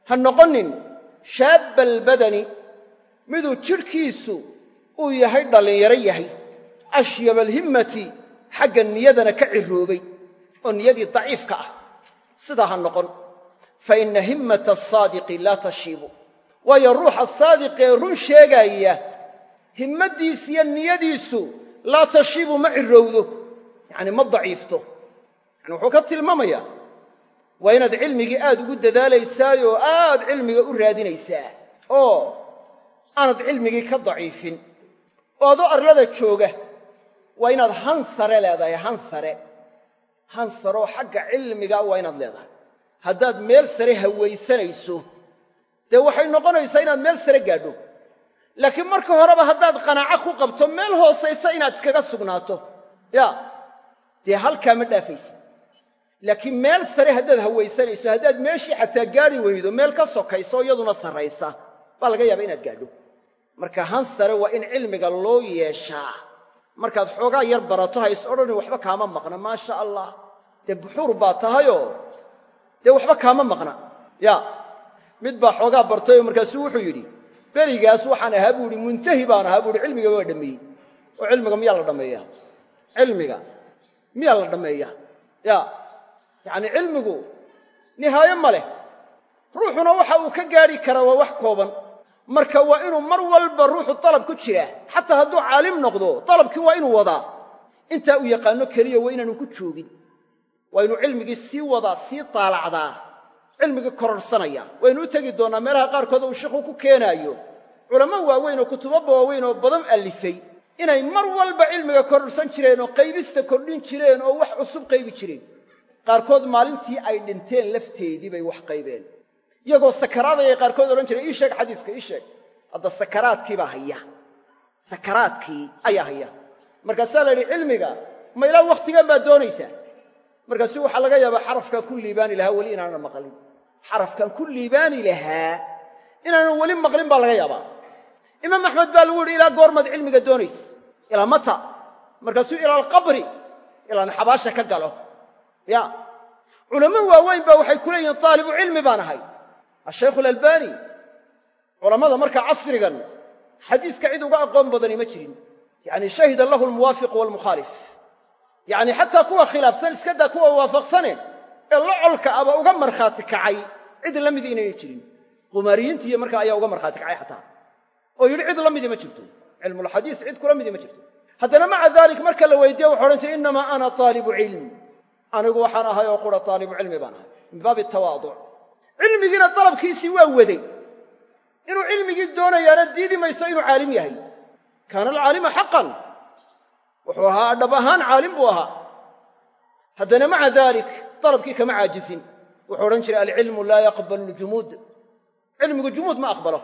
Ha noqonin shaabba albadani miduu jidhkiisu uu yahay dhallinyaro yahay. Ashyaba alhimmati xagga niyadana ka ciroobay oo niyadii daciifka ah. Sidaa ha noqon. Fa inna himmata asaadiqi laa tashiibu. Waayo ruuxa saadiqee run sheegaaya himmaddiis iyo niyadiisu laa tashiibu ma cirowdo. Yacni ma daciifto. Yani wuxuu ka tilmaamayaa waa inaad cilmigii aad ugu dadaalaysaayoo aad cilmiga u raadinaysaa. Oo aanad cilmigii ka daciifin. Oo adoo arlada jooga waa inaad han sare leedahay han sare han saroo xagga cilmiga waa inaad leedahay. Haddaad meel sare hawaysanayso dee waxay noqonaysaa inaad meel sare gaadho. Laakiin marka horeba haddaad qanaaco ku qabto meel hoosaysa inaad iskaga sugnaato. Ya dee halkaa ma dhaafaysa. Laakiin meel sare haddaad hawaysanayso haddaad meeshii xataa gaadhi weydo meel ka sokayso iyaduna sarraysa. Baa laga yaaba inaad gaadho. Marka han sare waa in cilmiga loo yeeshaa markaad xoogaa yar barato ha is odhanin waxba kaama maqna. Maasha allah. Dee buxuur baa tahayoo? Dee waxba kaama maqna? Ya. Mid baa xoogaa bartayoo markaasuu wuxuu yidhi berigaas waxaan ahaa buu ihi muntahi baan ahaa buu ihi cilmiga waa dhammeeyey oo cilmiga miyaa la dhammeeyaa cilmiga. Miyaa la dhammeeyaa ya. Yacni cilmigu nihaayo ma leh. Ruuxuna waxa uu ka gaadhi karaa waa wax kooban marka waa inuu mar walba ruuxu dalab ku jiraa xataa hadduu caalim noqdo dalabkii waa inuu wadaa. Intaa uu yaqaanno keliya waa inaanu ku joogin. Waa inuu cilmigii sii wadaa sii taalacdaa. Cilmigii kororhsanaya waynu u tegi doonnaa meelaha qaarkood uu sheikhu ku keenaayo. Culamo waaweyn oo kutuboba waaweyn oo badan allifay inay mar walba cilmiga kororhsan jireen oo qaybista kordhin jireen oo wax cusub qaybi jireen. Qaarkood maalintii ay dhinteen lafteedii bay wax qaybeen iyagoo sakaraadayay qaarkood odhan jireen ii sheeg xadiiska ii sheeg. Hadda sakaraadkii baa haya. Sakaraadkii ayaa haya. Markaasaa la yidhi cilmiga ma ilaa wakhtigan baad doonaysaa. Markaasu waxaa laga yaabaa xarafkaan ku liibaani lahaa weli inaanan maqlin. Xarafkaan ku liibaani lahaa inaanan weli maqlin baa laga yaabaa. Imaam axmed baa lagu yidhi ilaa goormaad cilmiga doonaysa ilaa mata. Markaasuu ilaa alqabri ilaan xabaasha ka galo. Ya. Culamo waaweyn baa waxay ku leeyihiin taalibu cilmi baan ahay ashaykhu alalbani culammada markaa casrigan xadiiska cid uga aqoon badani ma jirin. Yacni shahida lahu almuwaafiqu waalmukhaalif yacni xataa kuwa khilaafsan iska daa kuwa waafaqsane ee locolka aba uga markhaati kacay cid la midi inaynay jirin. Qumaariyiintiiyo markaa ayaa uga markhaati kacay xataa. Oo yidhi cid la ma jirto. Cilmulxadiis cid kula ma jirto. Haddana maca daalik marka la weydiiye wuxu odhan jiray innamaa ana taalibu cilm. Anigu waxaan ahay oo qura taalibu cilmi baan ahay min baabi tawaaduc cilmigiina dalabkiisii waa waday. Inuu cilmigii doonayaana diidi mayso inuu caalim yahay. Kaana alcaalima xaqan. Wuxuu ahaa dhab ahaan caalim buu ahaa. Haddana maca daalik dalabkii kama caajisin. Wuxuu odhan jiray alcilmu laa yaqbalu ljumuud. Cilmigu jumuud ma aqbalo.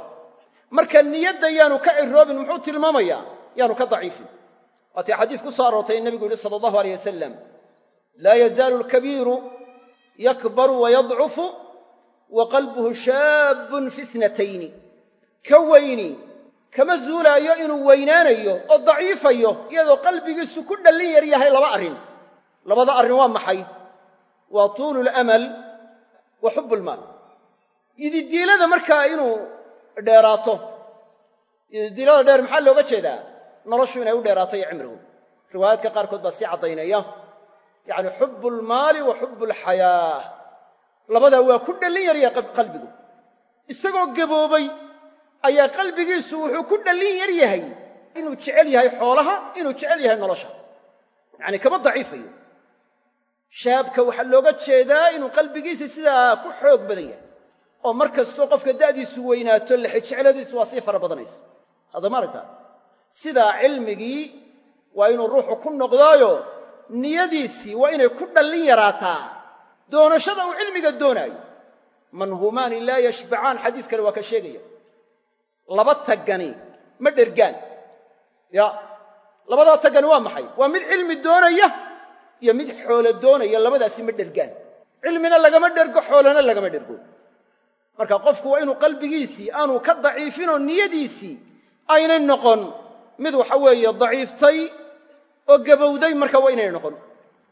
Marka niyadda yaanu ka ciroobin muxuu tilmaamayaa yaanu ka daciifin. Waatii xadiis ku soo aroortay nebigu yidhi sala allahu aleyh wasalam laa yazaalu alkabiiru yakbaru wayadcufu wa qalbuhu shaabun fi itnatayni ka weyni kama zuulaayo inuu weynaanayo oo daciifayo iyadoo qalbigiisu ku dhallin yar yahay laba arrin. Labada arrin waa maxay? Waa tuulu lamal wa xubb lmaal yididiilada markaa inuu dheeraato yididiilada dheer maxaa looga jeedaa? Noloshu inay u dheeraato iyo cimrigu. Riwaayaadka qaarkood baa sii caddaynaya. Yacni xubbu lmaali wa xubbu alxayaa labadaa waa ku dhallin yaryahay qalbigu. Isagoo gaboobay ayaa qalbigiisu wuxuu ku dhallin yar yahay inuu jecel yahay xoolaha inuu jecel yahay nolosha. Yacni kama daciifayo. Shaabka waxaa looga jeedaa inuu qalbigiisa sidaa ku xoog badan yahay. Oo mar kastoo qofka da'diisu weynaato lexejecladiisu waa sii fara badanaysa. Haddama aragtaa? Sidaa cilmigii waa inuu ruuxu ku noqdaayo niyadiisii waa inay ku dhallin yaraataa doonashada uu cilmiga doonaayo. Manhumaani laa yashbacaan xadiis kale waa ka sheegaya. Laba taggani ma dhergaan. Ya labadaa taggani waa maxay? Waa mid cilmi doonaya iyo mid xoolo doonaya labadaasi ma dhergaan. Cilmina lagama dhergo xoolona lagama dhergo. Marka qofku waa inuu qalbigiisii aanu ka daciifinoo niyadiisii aynay noqon. Mid waxa weeye daciiftay oo gabowday marka waa inay noqon